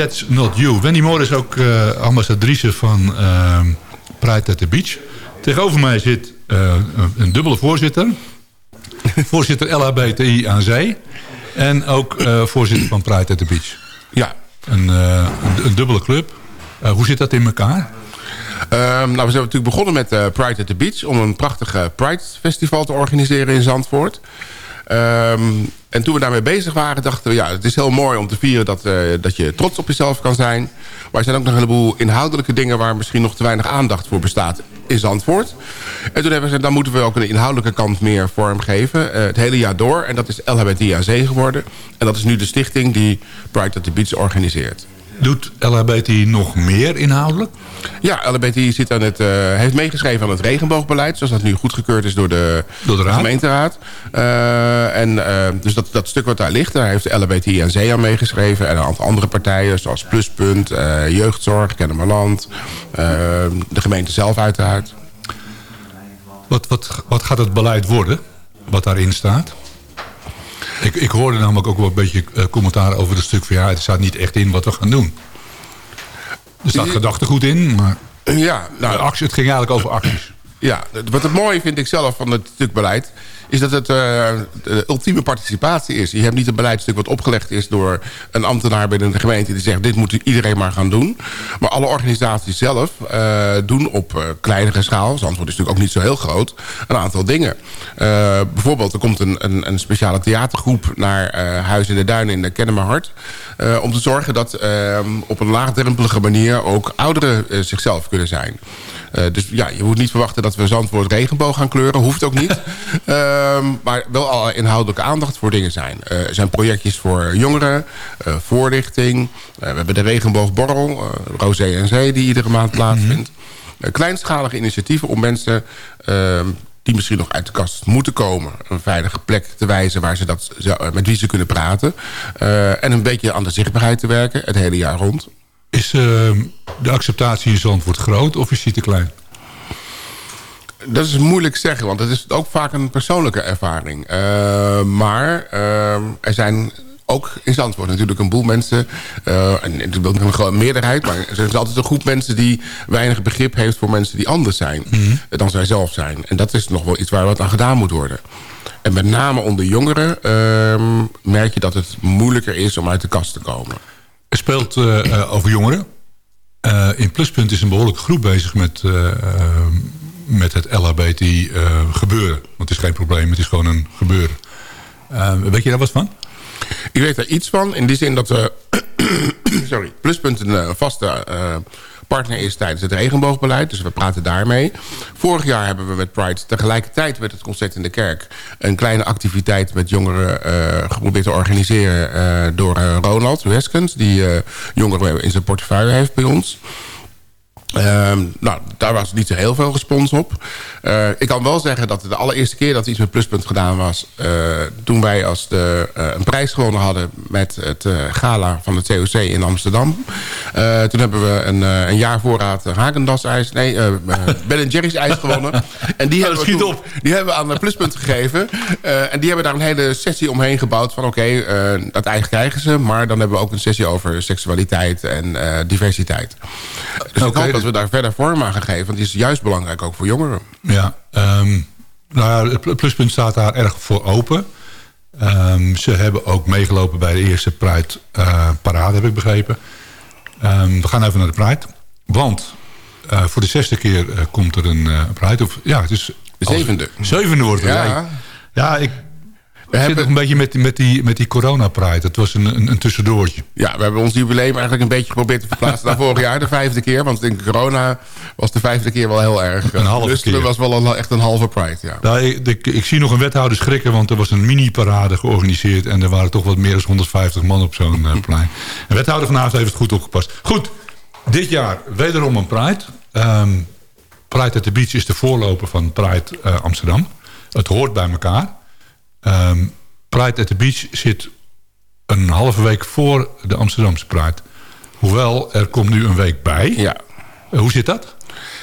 That's Not You. Wendy Moore is ook eh, ambassadrice van eh, Pride at the Beach. Tegenover mij zit eh, een dubbele voorzitter. voorzitter LHBTI aan Zee. En ook eh, voorzitter van Pride at the Beach. Ja. Een, dubbele club. Hoe zit dat in elkaar? Ehm, nou, we zijn natuurlijk begonnen met Pride at the Beach... om een prachtig Pride Festival te organiseren in Zandvoort. Ehm, en toen we daarmee bezig waren, dachten we... ja, het is heel mooi om te vieren dat, eh, dat je trots op jezelf kan zijn. Maar er zijn ook nog een heleboel inhoudelijke dingen... waar misschien nog te weinig aandacht voor bestaat in Zandvoort. En toen hebben we gezegd, dan moeten we ook een inhoudelijke kant meer vormgeven. eh, het hele jaar door. En dat is LHBTIAC geworden. En dat is nu de stichting die Pride at the Beach organiseert. Doet LHBTI nog meer inhoudelijk? Ja, LHBTI zit aan het, eh, heeft meegeschreven aan het regenboogbeleid... zoals dat nu goedgekeurd is door de, Door de raad? gemeenteraad. Eh, en, eh, dus dat, dat stuk wat daar ligt, daar heeft LHBTI en Zee aan meegeschreven... en een aantal andere partijen, zoals Pluspunt, Jeugdzorg, Kennemerland... de gemeente zelf uiteraard. Wat, wat, wat gaat het beleid worden, wat daarin staat? Ik, ik hoorde namelijk ook wel een beetje eh, commentaar over het stuk van... ja, het staat niet echt in wat we gaan doen. Er staat gedachtegoed in, maar Ja, nou, actie, het ging eigenlijk over acties. Ja, wat het mooie vind ik zelf van het stuk beleid... is dat het eh, de ultieme participatie is. Je hebt niet een beleidstuk wat opgelegd is door een ambtenaar binnen de gemeente... die zegt, dit moet iedereen maar gaan doen. Maar alle organisaties zelf eh, doen op eh, kleinere schaal... Zandvoort is natuurlijk ook niet zo heel groot... een aantal dingen. Bijvoorbeeld, er komt een, een, een speciale theatergroep... naar Huis in de Duinen in de Kennemerhart... om te zorgen dat op een laagdrempelige manier... ook ouderen zichzelf kunnen zijn. Dus ja, je moet niet verwachten dat we Zandvoort regenboog gaan kleuren. Hoeft ook niet. Ehm, maar wel al inhoudelijke aandacht voor dingen zijn. Eh, er zijn projectjes voor jongeren, eh, voorlichting. Eh, we hebben de regenboogborrel, Rosé en Zee, die iedere maand plaatsvindt. eh, kleinschalige initiatieven om mensen... ehm, die misschien nog uit de kast moeten komen... een veilige plek te wijzen waar ze dat, met wie ze kunnen praten. En een beetje aan de zichtbaarheid te werken, het hele jaar rond. Is eh, de acceptatie in Zandvoort groot of is die te klein? Dat is moeilijk zeggen, want het is ook vaak een persoonlijke ervaring. Eh, maar eh, er zijn ook in Zandvoort natuurlijk een boel mensen... eh, en ik wil niet een grote meerderheid... maar er is altijd een groep mensen die weinig begrip heeft... voor mensen die anders zijn dan zij zelf zijn. En dat is nog wel iets waar wat aan gedaan moet worden. En met name onder jongeren ehm, merk je dat het moeilijker is om uit de kast te komen. Er speelt eh, eh, over jongeren. Eh, in Pluspunt is een behoorlijke groep bezig met, eh, eh, met het LHBT eh, gebeuren. Want het is geen probleem, het is gewoon een gebeuren. Eh, weet je daar wat van? Ik weet daar iets van. In die zin dat we sorry, Pluspunt een vaste partner is tijdens het regenboogbeleid. Dus we praten daarmee. Vorig jaar hebben we met Pride tegelijkertijd met het concert in de kerk... een kleine activiteit met jongeren geprobeerd te organiseren... door Ronald Weskens, die jongeren in zijn portefeuille heeft bij ons. Ehm, nou, daar was niet zo heel veel respons op. Eh, ik kan wel zeggen dat de allereerste keer dat iets met Pluspunt gedaan was... eh, toen wij als de, eh, een prijs gewonnen hadden met het gala van het COC in Amsterdam. Toen hebben we een, een jaar voorraad Hagendas ijs... Nee, Ben Jerry's ijs gewonnen. En die, hebben, we toen- die hebben we aan Pluspunt gegeven. En die hebben daar een hele sessie omheen gebouwd van... oké, dat ijs krijgen ze... maar dan hebben we ook een sessie over seksualiteit en diversiteit. Dus hoop dat we daar verder vorm aan gaan geven. Want die is juist belangrijk ook voor jongeren. Ja, ehm, nou ja, het pl- pluspunt staat daar erg voor open. Ehm, ze hebben ook meegelopen bij de eerste Pride eh, parade, heb ik begrepen. Ehm, we gaan even naar de Pride. Want eh, voor de zesde keer eh, komt er een Pride. Of, ja, het is... De zevende. Zevende wordt het. Ja. Ja, ik zit nog een beetje met, die- met die, met die corona-Pride. Het was een, een, een tussendoortje. Ja, we hebben ons jubileum eigenlijk een beetje geprobeerd te verplaatsen naar vorig jaar, de vijfde keer. Want in corona was de vijfde keer wel heel erg. Een halve dus keer. het was wel een, echt een halve pride, ja. Nou, ik, ik, ik zie nog een wethouder schrikken, want er was een mini-parade georganiseerd... en er waren toch wat meer dan 150 man op zo'n eh, plein. Een wethouder vanavond heeft het goed opgepast. Goed, dit jaar wederom een Pride. Ehm, Pride at the Beach is de voorloper van Pride eh, Amsterdam. Het hoort bij elkaar. Ehm, Pride at the Beach zit een halve week voor de Amsterdamse Pride. Hoewel, er komt nu een week bij. Ja. hoe zit dat?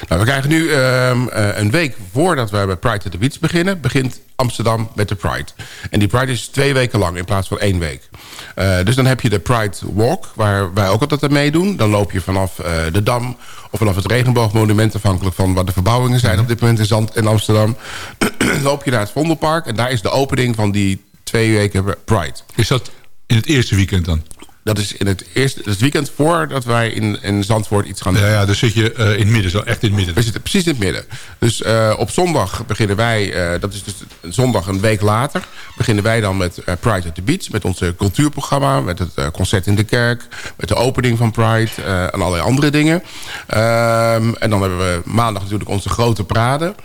Nou, we krijgen nu ehm, eh, een week voordat we bij Pride at the Beach beginnen... begint Amsterdam met de Pride. En die Pride is twee weken lang in plaats van één week. Eh, dus dan heb je de Pride Walk, waar wij ook altijd aan meedoen. Dan loop je vanaf eh, de Dam of vanaf het Regenboogmonument... afhankelijk van waar de verbouwingen zijn op dit moment in, Zand, in Amsterdam. loop je naar het Vondelpark en daar is de opening van die twee weken Pride. Is dat in het eerste weekend dan? Dat is in het eerste het weekend voordat wij in, in Zandvoort iets gaan doen. Ja, ja dus zit je eh, in het midden, zo echt in het midden. We zitten precies in het midden. Dus eh, op zondag beginnen wij, eh, dat is dus zondag een week later... beginnen wij dan met Pride at the Beach, met ons cultuurprogramma... met het concert in de kerk, met de opening van Pride en allerlei andere dingen. Ehm, en dan hebben we maandag natuurlijk onze grote parade.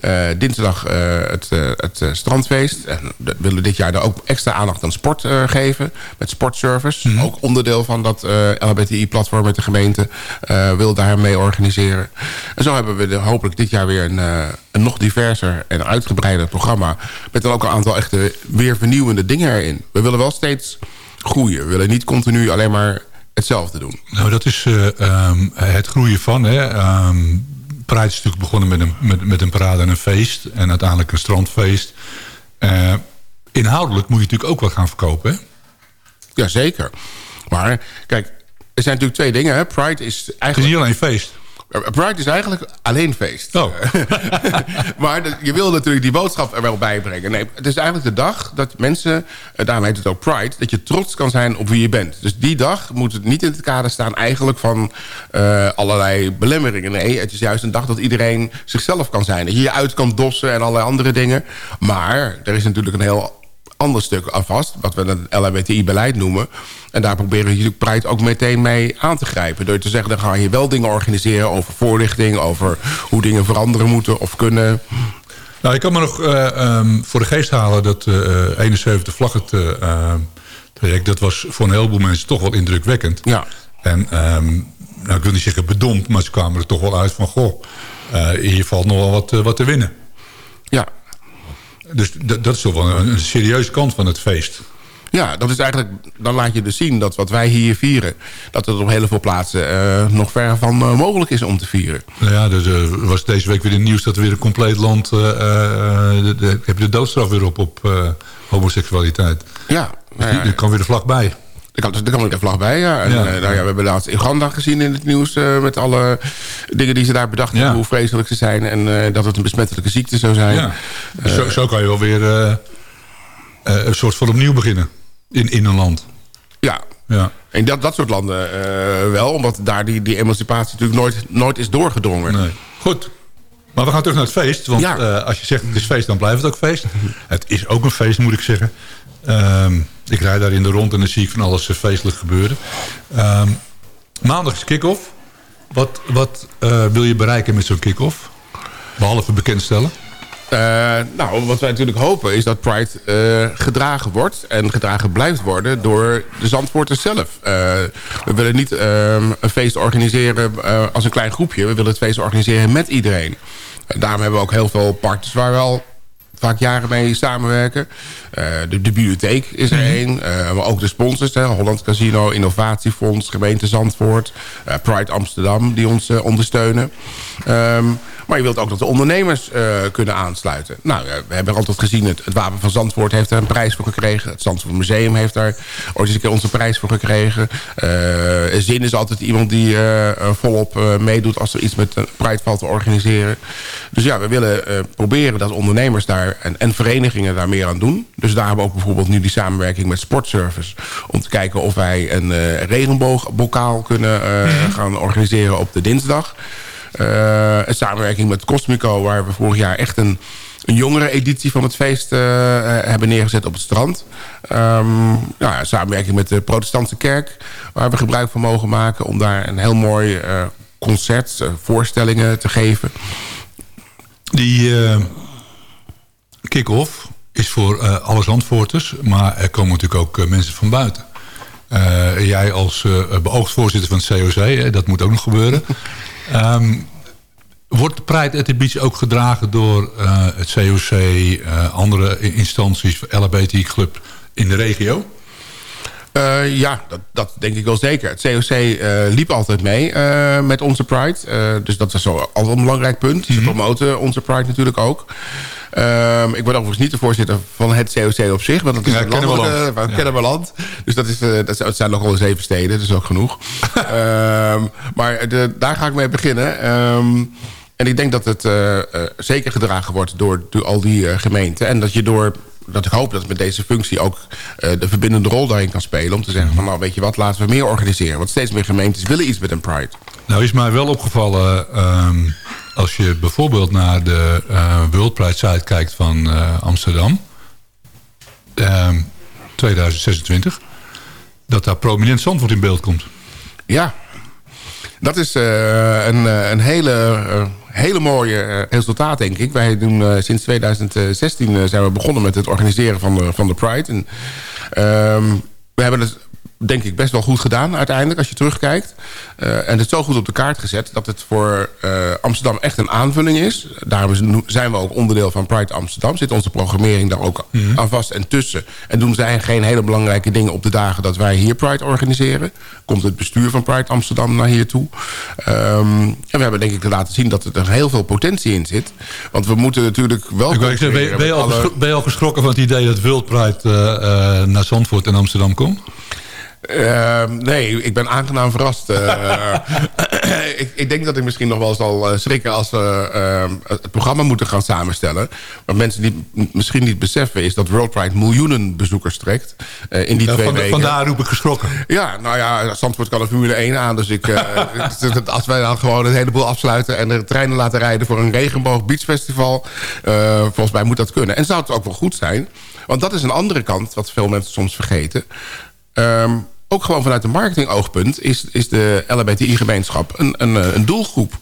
Eh, dinsdag het, het strandfeest. En we willen dit jaar daar ook extra aandacht aan sport geven. Met sportservice. Onderdeel van dat eh LHBTI-platform met de gemeente. eh, wil daar mee organiseren. En zo hebben we hopelijk dit jaar weer een, eh, een nog diverser en uitgebreider programma. Met dan ook een aantal echte weer vernieuwende dingen erin. We willen wel steeds groeien. We willen niet continu alleen maar hetzelfde doen. Nou, dat is eh, ehm, het groeien van. Hè. Ehm, is natuurlijk begonnen met een, met, met een parade en een feest. En uiteindelijk een strandfeest. Inhoudelijk moet je natuurlijk ook wat gaan verkopen. Jazeker. Maar kijk, er zijn natuurlijk twee dingen. Hè. Pride is eigenlijk... Het is niet alleen feest. Pride is eigenlijk alleen feest. Oh. maar de- je wil natuurlijk die boodschap er wel bij brengen. Nee, het is eigenlijk de dag dat mensen, eh, daarom heet het ook Pride... dat je trots kan zijn op wie je bent. Dus die dag moet het niet in het kader staan eigenlijk van eh, allerlei belemmeringen. Nee, het is juist een dag dat iedereen zichzelf kan zijn. Dat je je uit kan dossen en allerlei andere dingen. Maar er is natuurlijk een heel ander stuk aan vast... wat we het LHBTI-beleid noemen. En daar proberen we natuurlijk Pride ook meteen mee aan te grijpen. Door te zeggen, dan ga je wel dingen organiseren over voorlichting... over hoe dingen veranderen moeten of kunnen. Nou, ik kan me nog eh, ehm, voor de geest halen dat eh 71 vlaggen eh, traject... dat was voor een heleboel mensen toch wel indrukwekkend. Ja. En ehm, nou, ik wil niet zeggen bedompt, maar ze kwamen er toch wel uit van... goh, eh, hier valt nog wel wat, eh, wat te winnen. Ja. Dus dat is toch wel een, een serieuze kant van het feest. Ja, dat is eigenlijk, dan laat je dus zien dat wat wij hier vieren... dat het op heel veel plaatsen eh, nog ver van eh, mogelijk is om te vieren. Nou ja, dus, er was deze week weer in het nieuws dat er weer een compleet land... eh, eh, de, heb je de doodstraf weer op, op eh, homoseksualiteit. Ja, ja. Er kan weer de vlag bij. Er kan, er kan ook een vlag bij, ja. En, Ja. eh, nou ja, we hebben laatst Uganda gezien in het nieuws... eh, met alle dingen die ze daar bedacht hebben, hoe vreselijk ze zijn... en eh, dat het een besmettelijke ziekte zou zijn. Zo, zo kan je wel weer een soort van opnieuw beginnen in, in een land. Ja. Ja. In dat, dat soort landen wel, omdat daar die, die emancipatie natuurlijk nooit, nooit is doorgedrongen. Nee. Goed. Maar we gaan terug naar het feest. Want als je zegt het is feest, dan blijft het ook feest. Het is ook een feest, moet ik zeggen. Ehm, ik rijd daar in de rond en dan zie ik van alles eh, feestelijk gebeuren. Ehm, maandag is kick-off. Wat, wat eh, wil je bereiken met zo'n kick-off? Behalve bekendstellen. Eh, nou, wat wij natuurlijk hopen is dat Pride gedragen wordt... en gedragen blijft worden door de Zandvoorters zelf. We willen niet ehm, een feest organiseren als een klein groepje. We willen het feest organiseren met iedereen. En daarom hebben we ook heel veel partners waar we al vaak jaren mee samenwerken. Eh, de, de bibliotheek is er één. Eh, maar ook de sponsors. Hè, Holland Casino, Innovatiefonds, gemeente Zandvoort. eh, Pride Amsterdam die ons ondersteunen. Ehm, maar je wilt ook dat de ondernemers eh, kunnen aansluiten. Nou, we hebben altijd gezien... Het, het Wapen van Zandvoort heeft daar een prijs voor gekregen. Het Zandvoort Museum heeft daar ooit eens een keer onze prijs voor gekregen. Eh, Zin is altijd iemand die eh, volop meedoet... als er iets met een Pride valt te organiseren. Dus ja, we willen proberen dat ondernemers daar... En, en verenigingen daar meer aan doen. Dus daar hebben we ook bijvoorbeeld nu die samenwerking met Sportservice... om te kijken of wij een eh regenboogbokaal kunnen eh, gaan organiseren op de dinsdag... Eh, een samenwerking met Cosmico, waar we vorig jaar echt een, een jongere editie van het feest eh, eh, hebben neergezet op het strand. Ehm, ja, samenwerking met de protestantse kerk, waar we gebruik van mogen maken... om daar een heel mooi concert, voorstellingen te geven. Die kick-off is voor alle Zandvoorters. Maar er komen natuurlijk ook mensen van buiten. Jij als beoogd voorzitter van het COC, hè, dat moet ook nog gebeuren. Ehm, wordt de Pride at the Beach ook gedragen door eh, het COC, eh, andere instanties, LHBT Club in de regio? Eh, ja, dat, dat denk ik wel zeker. Het COC eh, liep altijd mee eh, met onze Pride. Dus dat was zo altijd een belangrijk punt. Ze promoten onze Pride natuurlijk ook. Ehm, ik ben overigens niet de voorzitter van het COC op zich. Want dat is Ja, een van Ja. Kennemerland. Dus dat, is, dat zijn- het zijn nogal zeven steden. Dat is ook genoeg. Ehm, maar de, daar ga ik mee beginnen. Ehm, en ik denk dat het zeker gedragen wordt door, door al die gemeenten. En dat je door dat ik hoop dat met deze functie ook eh, de verbindende rol daarin kan spelen. Om te zeggen van nou weet je wat, laten we meer organiseren. Want steeds meer gemeentes willen iets met een Pride. Nou is mij wel opgevallen, ehm, als je bijvoorbeeld naar de eh World Pride site kijkt van eh, Amsterdam, ehm, 2026, dat daar prominent Zandvoort in beeld komt. Ja, dat is een, een hele, hele mooie eh, resultaat, denk ik. Wij doen eh, sinds 2016 eh, zijn we begonnen met het organiseren van de, van de Pride. En, ehm, we hebben het denk ik best wel goed gedaan uiteindelijk als je terugkijkt. Eh, en het zo goed op de kaart gezet dat het voor eh, Amsterdam echt een aanvulling is. Daarom zijn we ook onderdeel van Pride Amsterdam. Zit onze programmering daar ook aan vast en tussen. En doen zij geen hele belangrijke dingen op de dagen dat wij hier Pride organiseren. Komt het bestuur van Pride Amsterdam naar hier toe. Ehm, en we hebben denk ik laten zien dat er heel veel potentie in zit. Want we moeten natuurlijk wel... Ik ben, je- ben, je al met alle- geschro- ben je al geschrokken van het idee dat World Pride eh, naar Zandvoort en Amsterdam komt? Eh, nee, ik ben aangenaam verrast. Eh, ik, ik denk dat ik misschien nog wel zal eh, schrikken als we eh, het programma moeten gaan samenstellen. Wat mensen die misschien niet beseffen is dat World Pride miljoenen bezoekers trekt. eh, in die Ja, twee van- weken. vandaar roep ik geschrokken. Ja, nou ja, Zandvoort kan een Formule 1 aan. Dus ik, als wij dan gewoon een heleboel afsluiten... en de treinen laten rijden voor een regenboog beachfestival... volgens mij moet dat kunnen. En zou het ook wel goed zijn. Want dat is een andere kant, wat veel mensen soms vergeten. Ehm, ook gewoon vanuit een marketingoogpunt... is, is de LHBTI-gemeenschap een, een, eh, een doelgroep.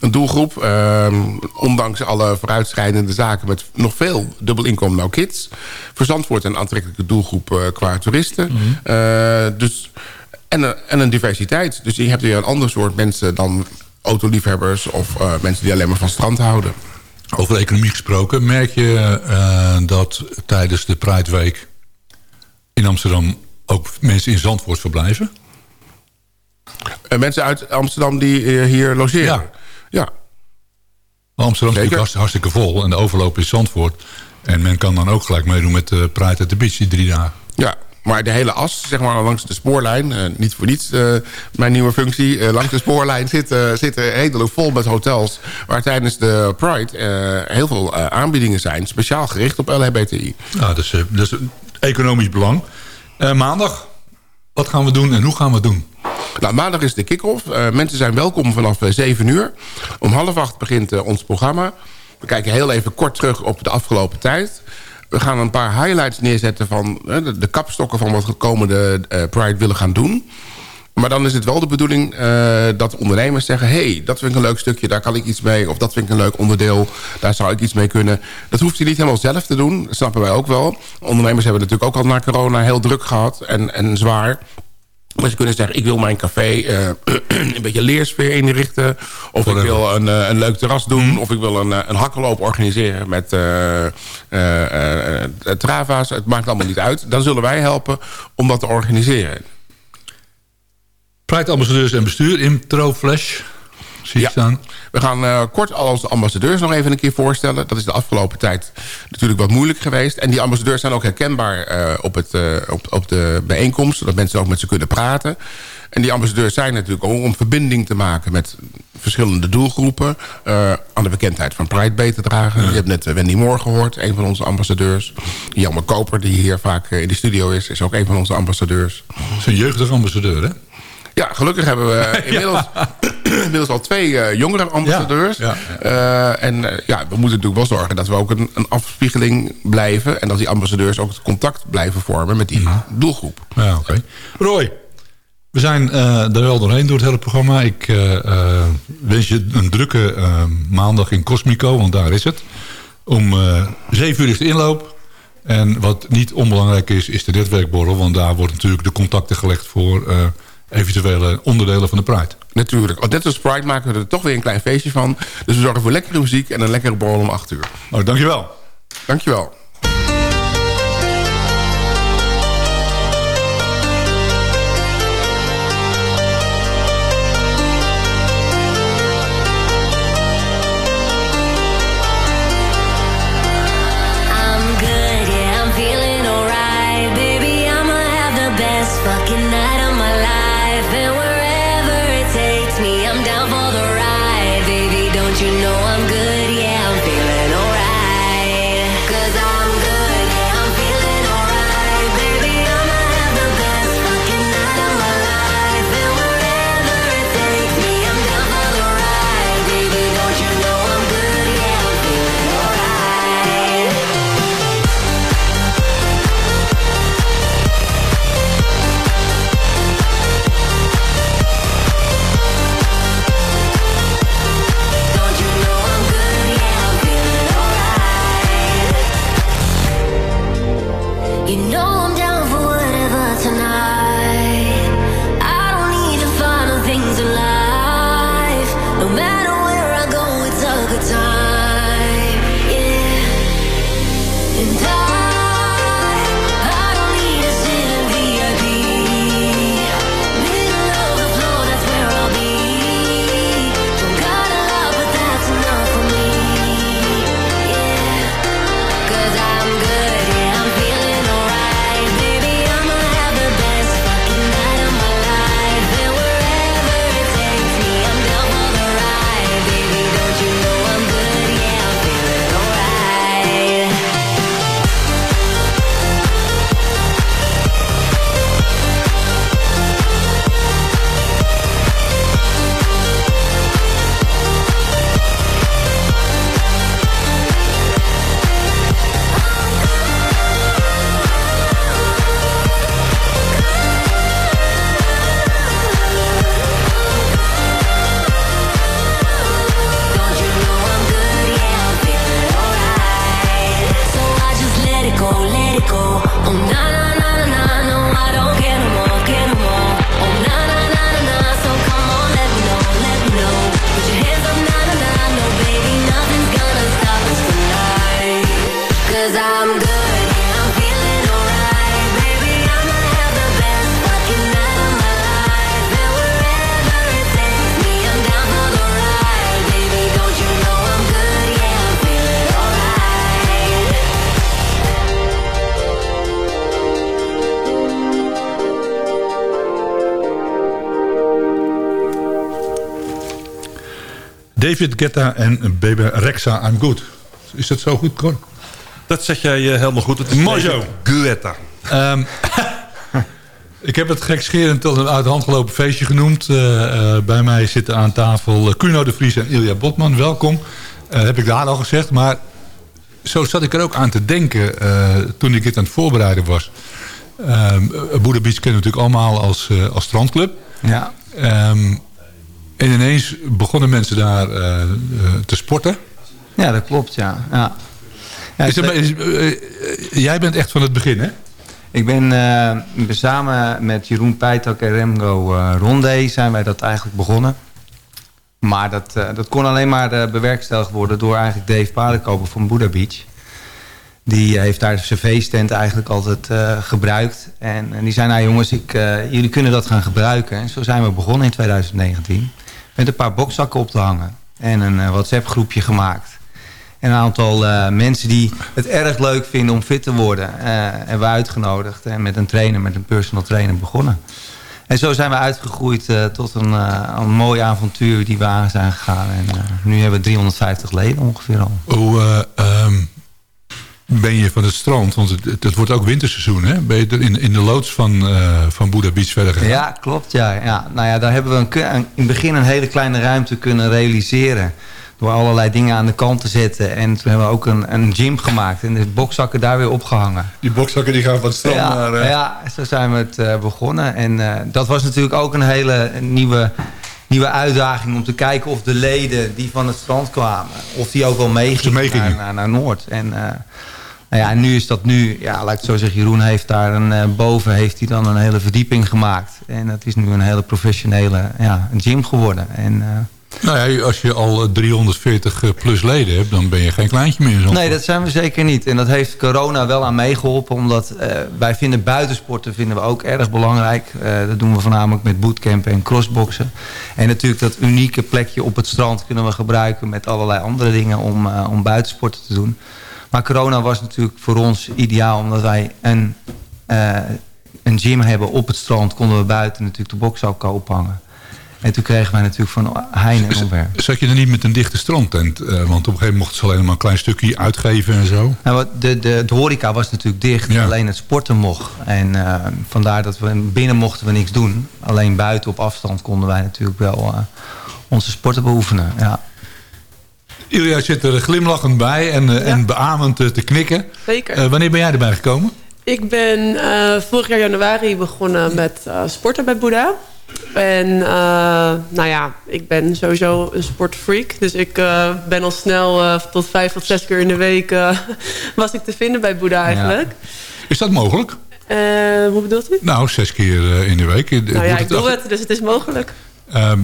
Een doelgroep, ehm, ondanks alle vooruitschrijdende zaken... met nog veel dubbel inkomen, nou kids... voor Zandvoort een aantrekkelijke doelgroep eh, qua toeristen. Eh, dus en, een- en een diversiteit. Dus je hebt weer een ander soort mensen dan autoliefhebbers... of eh, mensen die alleen maar van strand houden. Over economie gesproken, merk je eh, dat tijdens de Pride Week in Amsterdam ook mensen in Zandvoort verblijven? Eh, mensen uit Amsterdam die eh, hier logeren. Ja. ja. Amsterdam is natuurlijk hartstikke, vol en de overloop is Zandvoort. En men kan dan ook gelijk meedoen met de Pride at the Beach die drie dagen. Ja, maar de hele as, zeg maar langs de spoorlijn... eh, niet voor niets eh, mijn nieuwe functie... eh, langs de spoorlijn zit, eh, zit redelijk vol met hotels... waar tijdens de Pride eh, heel veel eh, aanbiedingen zijn... speciaal gericht op LHBTI. Nou, is, eh, dat is economisch belang. Eh, maandag, wat gaan we doen en hoe gaan we het doen? Nou, maandag is de kick-off. Eh, mensen zijn welkom vanaf eh, 7 uur. Om half acht begint eh, ons programma. We kijken heel even kort terug op de afgelopen tijd. We gaan een paar highlights neerzetten van eh, de, de kapstokken... van wat we komende eh, Pride willen gaan doen. Maar dan is het wel de bedoeling eh, dat ondernemers zeggen... hey, dat vind ik een leuk stukje, daar kan ik iets mee. Of dat vind ik een leuk onderdeel, daar zou ik iets mee kunnen. Dat hoeft hij niet helemaal zelf te doen, dat snappen wij ook wel. Ondernemers hebben natuurlijk ook al na corona heel druk gehad en, en zwaar... Maar ze kunnen zeggen, ik wil mijn café eh, een beetje leersfeer inrichten. Of ik wil een, eh, een leuk terras doen. Of ik wil een, een hakkenloop organiseren met trava's. Het maakt allemaal niet uit. Dan zullen wij helpen om dat te organiseren. Pride ambassadeurs en bestuur, intro flash. Zie je staan. We gaan eh, kort al onze ambassadeurs nog even een keer voorstellen. Dat is de afgelopen tijd natuurlijk wat moeilijk geweest. En die ambassadeurs zijn ook herkenbaar eh, op, het, eh, op, op de bijeenkomst. Zodat mensen ook met ze kunnen praten. En die ambassadeurs zijn natuurlijk ook om verbinding te maken met verschillende doelgroepen. aan de bekendheid van Pride bij te dragen. Je hebt net Wendy Moore gehoord, een van onze ambassadeurs. Jammer Koper, die hier vaak in de studio is, is ook een van onze ambassadeurs. Een jeugdige ambassadeur, hè? Ja, gelukkig hebben we inmiddels, inmiddels al twee eh, jongere ambassadeurs. Ja, Eh, en eh, ja, we moeten natuurlijk wel zorgen dat we ook een, een afspiegeling blijven. En dat die ambassadeurs ook het contact blijven vormen met die doelgroep. Ja, oké. Roy, we zijn er wel doorheen door het hele programma. Ik wens je een drukke maandag in Cosmico, want daar is het. Om 7 uur is de inloop. En wat niet onbelangrijk is, is de netwerkborrel. Want daar wordt natuurlijk de contacten gelegd voor eventuele onderdelen van de Pride. Natuurlijk. Want net als Pride maken we er toch weer een klein feestje van. Dus we zorgen voor lekkere muziek en een lekkere borrel om 8 uur. Nou, dankjewel. Dankjewel. David Guetta en Baby Rexa, I'm good. Is dat zo goed, Cor? Dat zeg jij eh, helemaal goed. Het is Mooi zo. David Guetta. Ehm, ik heb het gekscherend tot een uit de hand gelopen feestje genoemd. Eh, eh, bij mij zitten aan tafel Kuno de Vries en Ilja Botman. Welkom. Eh, heb ik daar al gezegd. Maar zo zat ik er ook aan te denken eh, toen ik dit aan het voorbereiden was. Um, Boeddha Beach kennen we natuurlijk allemaal als, eh, als strandclub. Ja. Ehm, en ineens begonnen mensen daar eh, eh, te sporten. Ja, dat klopt, ja. ja. Ja, Is is- eh, jij bent echt van het begin, hè? Ik ben samen met Jeroen Pijtak en Remgo Rondé zijn wij dat eigenlijk begonnen. Maar dat, dat kon alleen maar bewerkstelligd worden door eigenlijk Dave Paardenkoper van Buddha Beach. Die heeft daar zijn cv-stand eigenlijk altijd gebruikt. En, en die zei, nou jongens, ik, jullie kunnen dat gaan gebruiken. En zo zijn we begonnen in 2019. Met een paar bokzakken op te hangen. En een eh, WhatsApp-groepje gemaakt. En een aantal eh, mensen die het erg leuk vinden om fit te worden. eh, hebben we uitgenodigd. En met een trainer, met een personal trainer begonnen. En zo zijn we uitgegroeid tot een, een mooi avontuur die we aan zijn gegaan. En nu hebben we 350 leden ongeveer al. Hoe eh, ehm, ben je van het strand? Want het, het, wordt ook winterseizoen, hè? Ben je in, in de loods van, eh van Buddha Beach verder gegaan? Ja, klopt. Ja. Ja. Nou ja, daar hebben we een, in het begin een hele kleine ruimte kunnen realiseren. Door allerlei dingen aan de kant te zetten. En toen hebben we ook een, een gym gemaakt. En de bokzakken daar weer opgehangen. Die bokzakken die gaan van het strand ja, naar... eh, ja, zo zijn we het eh, begonnen. En eh, dat was natuurlijk ook een hele nieuwe, nieuwe uitdaging... om te kijken of de leden die van het strand kwamen... of die ook wel meegingen. Naar, naar, naar Noord. En, eh, nou ja, en nu is dat nu... Ja, laat ik het zo zeggen, Jeroen heeft daar een... eh, boven heeft hij dan een hele verdieping gemaakt. En dat is nu een hele professionele ja, een gym geworden. En... eh, Nou ja, als je al eh, 340 eh, plus leden hebt, dan ben je geen kleintje meer. Zandvoort. Nee, dat zijn we zeker niet. En dat heeft corona wel aan meegeholpen. Omdat wij vinden buitensporten vinden we ook erg belangrijk. Eh, dat doen we voornamelijk met bootcampen en crossboxen. En natuurlijk dat unieke plekje op het strand kunnen we gebruiken... met allerlei andere dingen om, om buitensporten te doen. Maar corona was natuurlijk voor ons ideaal... omdat wij een, eh, een gym hebben op het strand... konden we buiten natuurlijk de bokszak ophangen. En toen kregen wij natuurlijk van Heijn en omver. Zat je er niet met een dichte strandtent? Eh, want op een gegeven moment mochten ze alleen maar een klein stukje uitgeven en zo. Nou, wat de, de, de horeca was natuurlijk dicht, alleen het sporten mocht. En eh, vandaar dat we binnen mochten we niks doen. Alleen buiten op afstand konden wij natuurlijk wel onze sporten beoefenen. Ja. Ilja zit er glimlachend bij en, eh, en beamend te knikken. Zeker. Eh, wanneer ben jij erbij gekomen? Ik ben eh, vorig jaar januari begonnen met sporten bij Boeddha. En nou ja, ik ben sowieso een sportfreak. Dus ik ben al snel tot vijf tot zes keer in de week was ik te vinden bij Boeddha eigenlijk. Is dat mogelijk? Hoe bedoelt u? Nou, zes keer in de week. Nou wordt ja, het ik doe het, dus het is mogelijk. Ehm,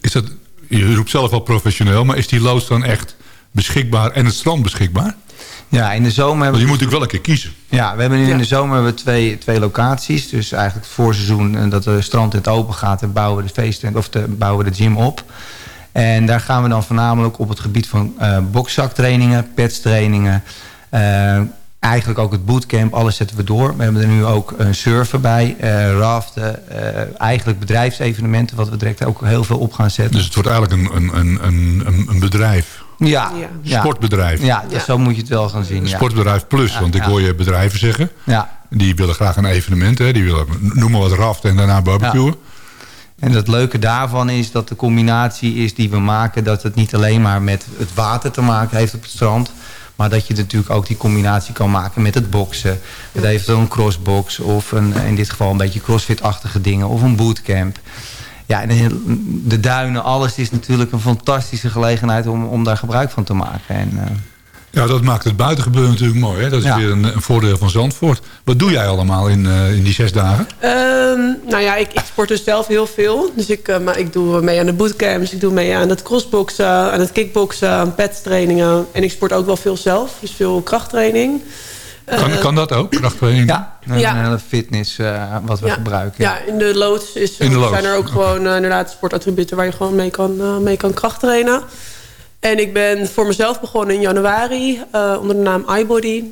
is dat, je roept zelf al professioneel, maar is die loods dan echt beschikbaar en het strand beschikbaar? ja, in de zomer hebben Want je we... moet natuurlijk wel een keer kiezen. Ja, we hebben nu in de zomer hebben we twee, twee locaties. Dus eigenlijk het voorseizoen eh, dat de strandtent open gaat... en bouwen we de feesttent of de, bouwen we de gym op. En daar gaan we dan voornamelijk op het gebied van eh bokzaktrainingen, petstrainingen... eh, eigenlijk ook het bootcamp, alles zetten we door. We hebben er nu ook een surfen bij, eh, raften, eh, eigenlijk bedrijfsevenementen... wat we direct ook heel veel op gaan zetten. Dus het wordt eigenlijk een, een, een, een, een- een bedrijf. Ja, ja. Sportbedrijf. Ja, dus zo moet je het wel gaan zien. Een ja. sportbedrijf plus, Ja, want ik hoor je bedrijven zeggen. Ja. Die willen graag een evenement, hè. die willen noem maar wat raften en daarna barbecuen. En het leuke daarvan is dat de combinatie is die we maken... dat het niet alleen maar met het water te maken heeft op het strand... maar dat je natuurlijk ook die combinatie kan maken met het boksen. Met eventueel een crossbox of een, in dit geval een beetje crossfit-achtige dingen... of een bootcamp. Ja, en de- de duinen, alles is natuurlijk een fantastische gelegenheid... om, om daar gebruik van te maken. En, eh, Ja, dat maakt het buitengebeuren natuurlijk mooi. Hè? Dat is weer een, een voordeel van Zandvoort. Wat doe jij allemaal in, eh, in die zes dagen? Ehm, nou ja, ik, ik sport dus zelf heel veel. Dus ik, eh, maar ik doe mee aan de bootcamps. Ik doe mee aan het crossboxen, aan het kickboksen, aan petstrainingen. En ik sport ook wel veel zelf. Dus veel krachttraining. Kan, Eh, kan dat ook, krachttraining? Ja, een Ja. hele fitness eh, wat we Ja. gebruiken. Ja, in de loods, is, In de loods, zijn er ook gewoon inderdaad sportattributen... waar je gewoon mee kan, eh, mee kan krachttrainen. En ik ben voor mezelf begonnen in januari eh, onder de naam iBody.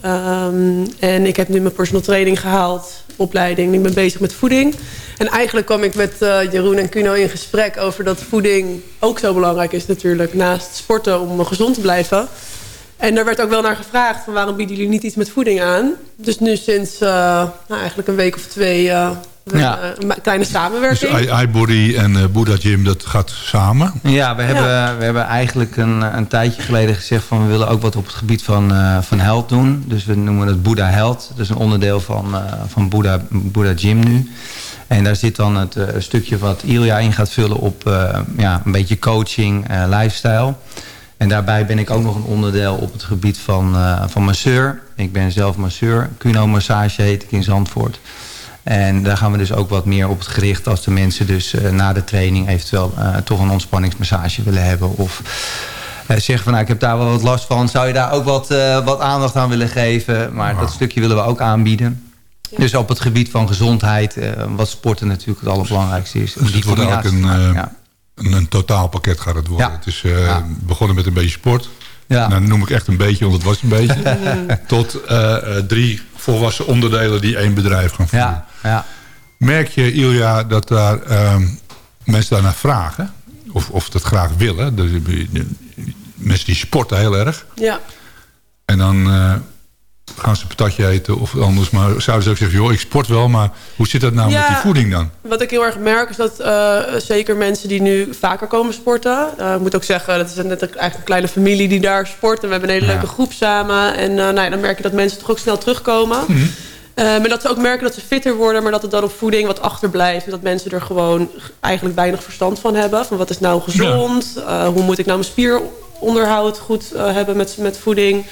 Ehm, en ik heb nu mijn personal training gehaald, opleiding. Ik ben bezig met voeding. En eigenlijk kwam ik met eh, Jeroen en Kuno in gesprek over dat voeding ook zo belangrijk is natuurlijk. Naast sporten om gezond te blijven. En daar werd ook wel naar gevraagd van waarom bieden jullie niet iets met voeding aan. Dus nu sinds eh, nou, eigenlijk een week of twee eh, Ja. eh, een kleine Dus samenwerking. i- iBody en eh Buddha Gym, dat gaat samen. Ja, we hebben, we hebben eigenlijk een, een tijdje geleden gezegd van we willen ook wat op het gebied van, eh, van health doen. Dus we noemen het Buddha Health. Dat is een onderdeel van, eh van Buddha, Buddha Gym nu. En daar zit dan het eh, stukje wat Ilja in gaat vullen op eh, ja, een beetje coaching, eh, lifestyle. En daarbij ben ik ook nog een onderdeel op het gebied van, eh, van masseur. Ik ben zelf masseur. Kuno Massage heet ik in Zandvoort. En daar gaan we dus ook wat meer op het gericht als de mensen dus eh, na de training eventueel eh, toch een ontspanningsmassage willen hebben. Of eh, zeggen van nou ik heb daar wel wat last van. Zou je daar ook wat, eh, wat aandacht aan willen geven? Maar dat stukje willen we ook aanbieden. Dus op het gebied van gezondheid, eh, wat sporten natuurlijk het allerbelangrijkste is. Dus het wordt eigenlijk een, eh, een, een totaalpakket gaat het worden. Ja. Het is eh, begonnen met een beetje sport. Ja. Nou, dat noem ik echt een beetje, want het was een beetje. Tot eh, eh, drie volwassen onderdelen die één bedrijf gaan voeren. Ja, ja. Merk je, Ilja, dat daar ehm, mensen daarnaar vragen? Of, of dat graag willen? Dus, mensen die sporten heel erg. Ja. En dan eh, gaan ze patatje eten of anders. Maar zouden ze ook zeggen, joh, ik sport wel, maar hoe zit dat nou Ja. met die voeding dan? Wat ik heel erg merk is dat eh, zeker mensen die nu vaker komen sporten... eh, ik moet ook zeggen, dat is net een- eigenlijk een kleine familie die daar sport. En we hebben een hele Ja. leuke groep samen. En eh, nou ja, dan merk je dat mensen toch ook snel terugkomen. Eh, maar dat ze ook merken dat ze fitter worden... maar dat het dan op voeding wat achterblijft. En dat mensen er gewoon eigenlijk weinig verstand van hebben. Van wat is nou gezond? Hoe moet ik nou mijn spieronderhoud goed hebben met, met voeding?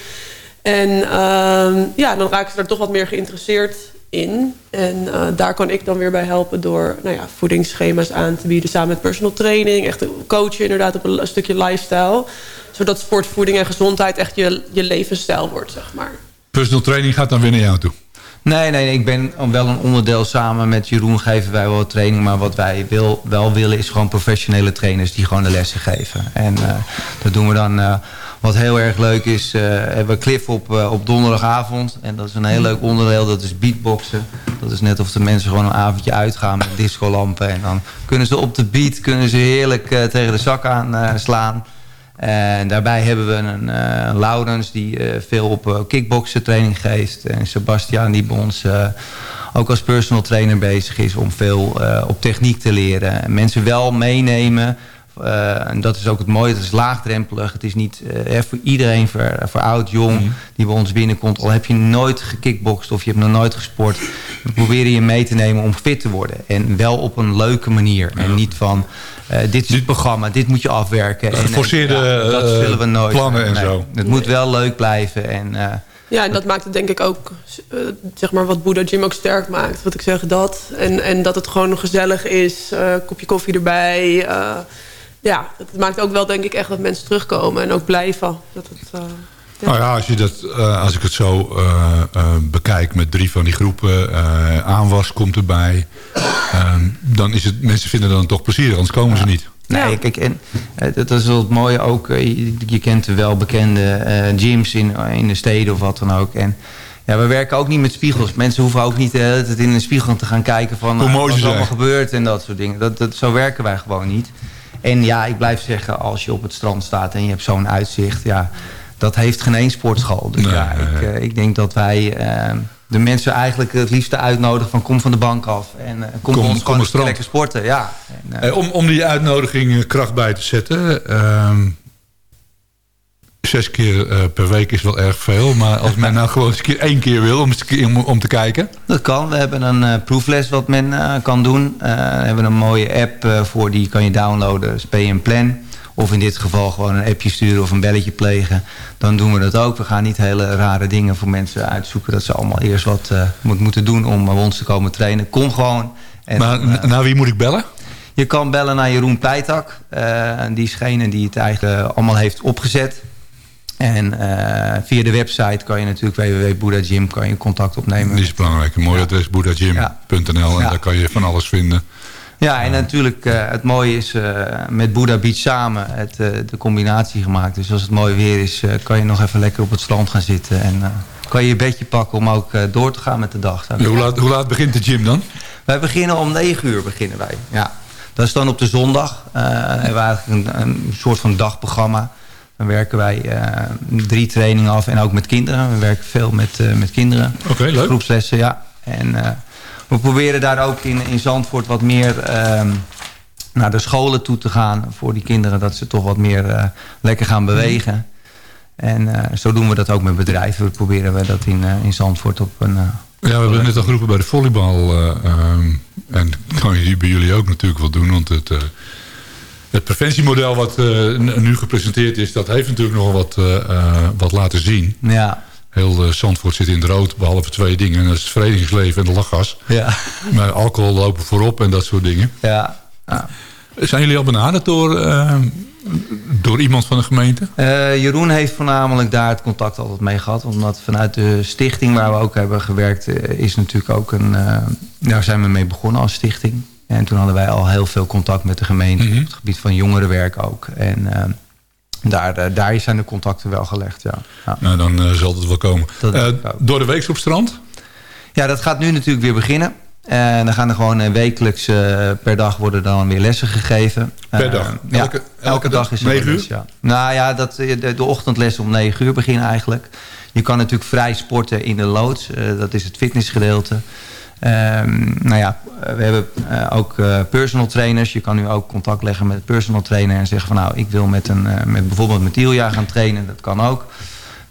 En ehm, ja, dan raken ze er toch wat meer geïnteresseerd in. En eh, daar kan ik dan weer bij helpen door nou ja, voedingsschema's aan te bieden... samen met personal training, echt coachen inderdaad op een, een stukje lifestyle. Zodat sport, voeding en gezondheid echt je, je levensstijl wordt, zeg maar. Personal training gaat dan weer naar jou toe. Nee, nee, nee, ik ben wel een onderdeel samen met Jeroen geven wij wel training. Maar wat wij wil, wel willen is gewoon professionele trainers die gewoon de lessen geven. En eh, dat doen we dan. eh, wat heel erg leuk is, eh, hebben we Cliff op, eh, op donderdagavond. En dat is een heel leuk onderdeel, dat is beatboxen. Dat is net of de mensen gewoon een avondje uitgaan met discolampen. En dan kunnen ze op de beat kunnen ze heerlijk eh, tegen de zak aan slaan. En daarbij hebben we een eh Laurens die veel op eh, kickboksen training geeft. En Sebastian die bij ons ook als personal trainer bezig is om veel op techniek te leren. En mensen wel meenemen. Eh, en dat is ook het mooie, het is laagdrempelig. Het is niet eh, voor iedereen, voor, voor oud, jong, die bij ons binnenkomt. Al heb je nooit gekickbokst of je hebt nog nooit gesport. We proberen je mee te nemen om fit te worden. En wel op een leuke manier. En niet van, eh, dit is het programma, dit moet je afwerken. En- en- Geforceerde, ja, dat eh, willen we nooit. plannen en Nee, zo. Het moet wel leuk blijven. En, eh, Ja, en dat maakt het denk ik ook, zeg maar, wat Buddha Gym ook sterk maakt. Wat ik zeg, dat. En, en dat het gewoon gezellig is, eh, kopje koffie erbij. Ja, het maakt ook wel denk ik echt dat mensen terugkomen en ook blijven. Dat het, eh, ja. Nou ja, als, je dat, eh, als ik het zo eh, bekijk met drie van die groepen, eh, aanwas komt erbij, eh, dan is het, mensen vinden dan toch plezier, anders komen ze niet. Nee, kijk, en dat is wel het mooie ook. Je, je kent de welbekende eh, gyms in, in de steden of wat dan ook. En ja, we werken ook niet met spiegels. Mensen hoeven ook niet de hele tijd in een spiegel te gaan kijken van wat er allemaal gebeurt en dat soort dingen. Dat, dat, zo werken wij gewoon niet. En ja, ik blijf zeggen, als je op het strand staat en je hebt zo'n uitzicht, ja, dat heeft geen één sportschool. Dus ja, ik, eh, ik denk dat wij eh, de mensen eigenlijk het liefste uitnodigen van kom van de bank af en eh, kom, Kom- ons kom lekker sporten. Ja. En, eh, om, om die uitnodiging kracht bij te zetten, ehm, zes keer eh, per week is wel erg veel, maar als men nou gewoon eens een keer één keer wil om, om, te kijken. Dat kan. We hebben een eh, proefles wat men eh, kan doen. We hebben een mooie app voor, die kan je downloaden. Spay en Plan. of in dit geval gewoon een appje sturen of een belletje plegen, dan doen we dat ook. We gaan niet hele rare dingen voor mensen uitzoeken. Dat ze allemaal eerst wat uh, moeten doen om bij ons te komen trainen. Kom gewoon. En, maar uh, naar wie moet ik bellen? Je kan bellen naar Jeroen Pijtak. Uh, die is degene die het eigenlijk allemaal heeft opgezet. En uh, via de website kan je natuurlijk www.buddhagym kan je contact opnemen. Die is belangrijk. Een mooi adres buddhagym.nl en daar kan je van alles vinden. Ja, en natuurlijk uh, het mooie is uh, met Buddha Beach samen het, de combinatie gemaakt. Dus als het mooi weer is, kan je nog even lekker op het strand gaan zitten. En kan je je bedje pakken om ook door te gaan met de dag. Hoe laat, hoe laat begint de gym dan? Wij beginnen om 9 uur beginnen wij. Ja. Dat is dan op de zondag. Hebben we eigenlijk een, een, soort van dagprogramma. Dan werken wij uh, drie trainingen af en ook met kinderen. We werken veel met, uh, met kinderen. Oké, okay, leuk. Groepslessen, ja. En we proberen daar ook in, in Zandvoort wat meer naar de scholen toe te gaan. Voor die kinderen, dat ze toch wat meer lekker gaan bewegen. En zo doen we dat ook met bedrijven. We proberen we dat in, in Zandvoort op een ja, we hebben net al geroepen bij de volleybal. Um, en kan je die bij jullie ook natuurlijk wel doen. Want het, het preventiemodel wat uh, nu gepresenteerd is... dat heeft natuurlijk nog wat, wat laten zien. Ja. Heel Zandvoort zit in de rood, behalve twee dingen. En dat is het verenigingsleven en de lachgas. Ja. Maar alcohol lopen voorop en dat soort dingen. Ja. ja. Zijn jullie al benaderd door, uh, door iemand van de gemeente? Uh, Jeroen heeft voornamelijk daar het contact altijd mee gehad. Omdat vanuit de stichting waar we ook hebben gewerkt... Uh, is natuurlijk ook een... daar zijn we mee begonnen als stichting. En toen hadden wij al heel veel contact met de gemeente... Mm -hmm. op het gebied van jongerenwerk ook. En daar, daar zijn de contacten wel gelegd, ja. ja. Nou, dan zal het wel komen. door de week op strand? Ja, dat gaat nu natuurlijk weer beginnen. En dan gaan er gewoon wekelijks per dag worden dan weer lessen gegeven. Per dag? Elke, elke, dag is er 9 uur? Les, ja. Nou ja, dat, de, de ochtendlessen om 9 uur beginnen eigenlijk. Je kan natuurlijk vrij sporten in de loods. Dat is het fitnessgedeelte. Um, nou ja, we hebben ook personal trainers. Je kan nu ook contact leggen met een personal trainer en zeggen van nou, ik wil met, een, met bijvoorbeeld met Ilja gaan trainen. Dat kan ook.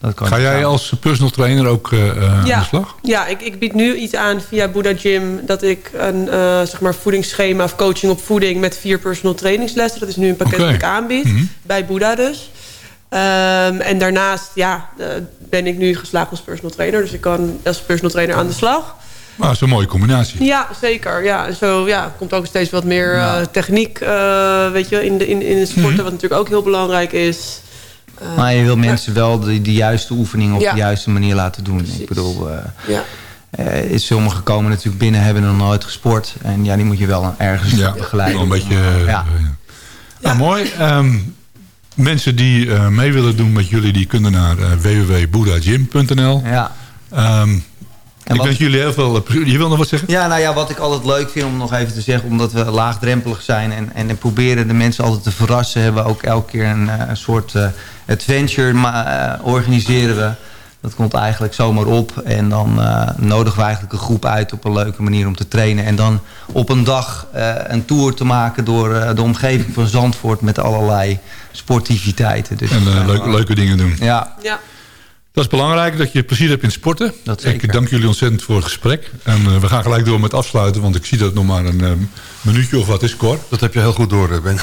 Dat kan Ga jij als personal trainer ook uh, ja. aan de slag? Ja, ik, ik bied nu iets aan via Buddha Gym... dat ik een uh, zeg maar voedingsschema of coaching op voeding... met vier personal trainingslessen. Dat is nu een pakket okay. dat ik aanbied. Mm -hmm. Bij Buddha dus. Um, en daarnaast ja, uh, ben ik nu geslaagd als personal trainer. Dus ik kan als personal trainer aan de slag. Maar dat is een mooie combinatie. Ja, zeker. Ja, en zo ja, komt ook steeds wat meer ja. techniek weet je, in, de, in, in het sporten... Mm -hmm. wat natuurlijk ook heel belangrijk is... Uh, maar je wil mensen wel de, de juiste oefening op ja. de juiste manier laten doen. Precies. Ik bedoel, uh, ja. uh, sommigen komen natuurlijk binnen, hebben nog nooit gesport. En ja, die moet je wel ergens ja, begeleiden. Een beetje, ja. Nou, mooi. Um, mensen die mee willen doen met jullie, die kunnen naar www.boedagym.nl. Ja. Um, en ik wens jullie heel veel... Je wil nog wat zeggen? Ja, nou ja, wat ik altijd leuk vind om nog even te zeggen... omdat we laagdrempelig zijn en, en, en proberen de mensen altijd te verrassen... hebben we ook elke keer een, een soort uh, adventure uh, organiseren we. Dat komt eigenlijk zomaar op. En dan uh, nodigen we eigenlijk een groep uit op een leuke manier om te trainen. En dan op een dag een tour te maken door de omgeving van Zandvoort... met allerlei sportiviteiten. Dus, en leuke, leuke dingen doen. Ja. ja. Dat is belangrijk, dat je plezier hebt in sporten. Ik dank jullie ontzettend voor het gesprek. En uh, we gaan gelijk door met afsluiten, want ik zie dat het nog maar een um, minuutje of wat is, Cor. Dat heb je heel goed door, Ben.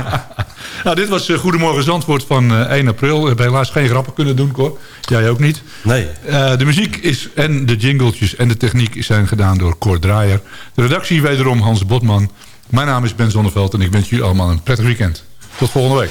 nou, dit was uh, Goedemorgen Zandvoort van uh, 1 april. We hebben helaas geen grappen kunnen doen, Cor. Jij ook niet. Nee. de muziek is en de jingletjes en de techniek zijn gedaan door Cor Draaier. De redactie wederom Hans Botman. Mijn naam is Ben Zonneveld en ik wens jullie allemaal een prettig weekend. Tot volgende week.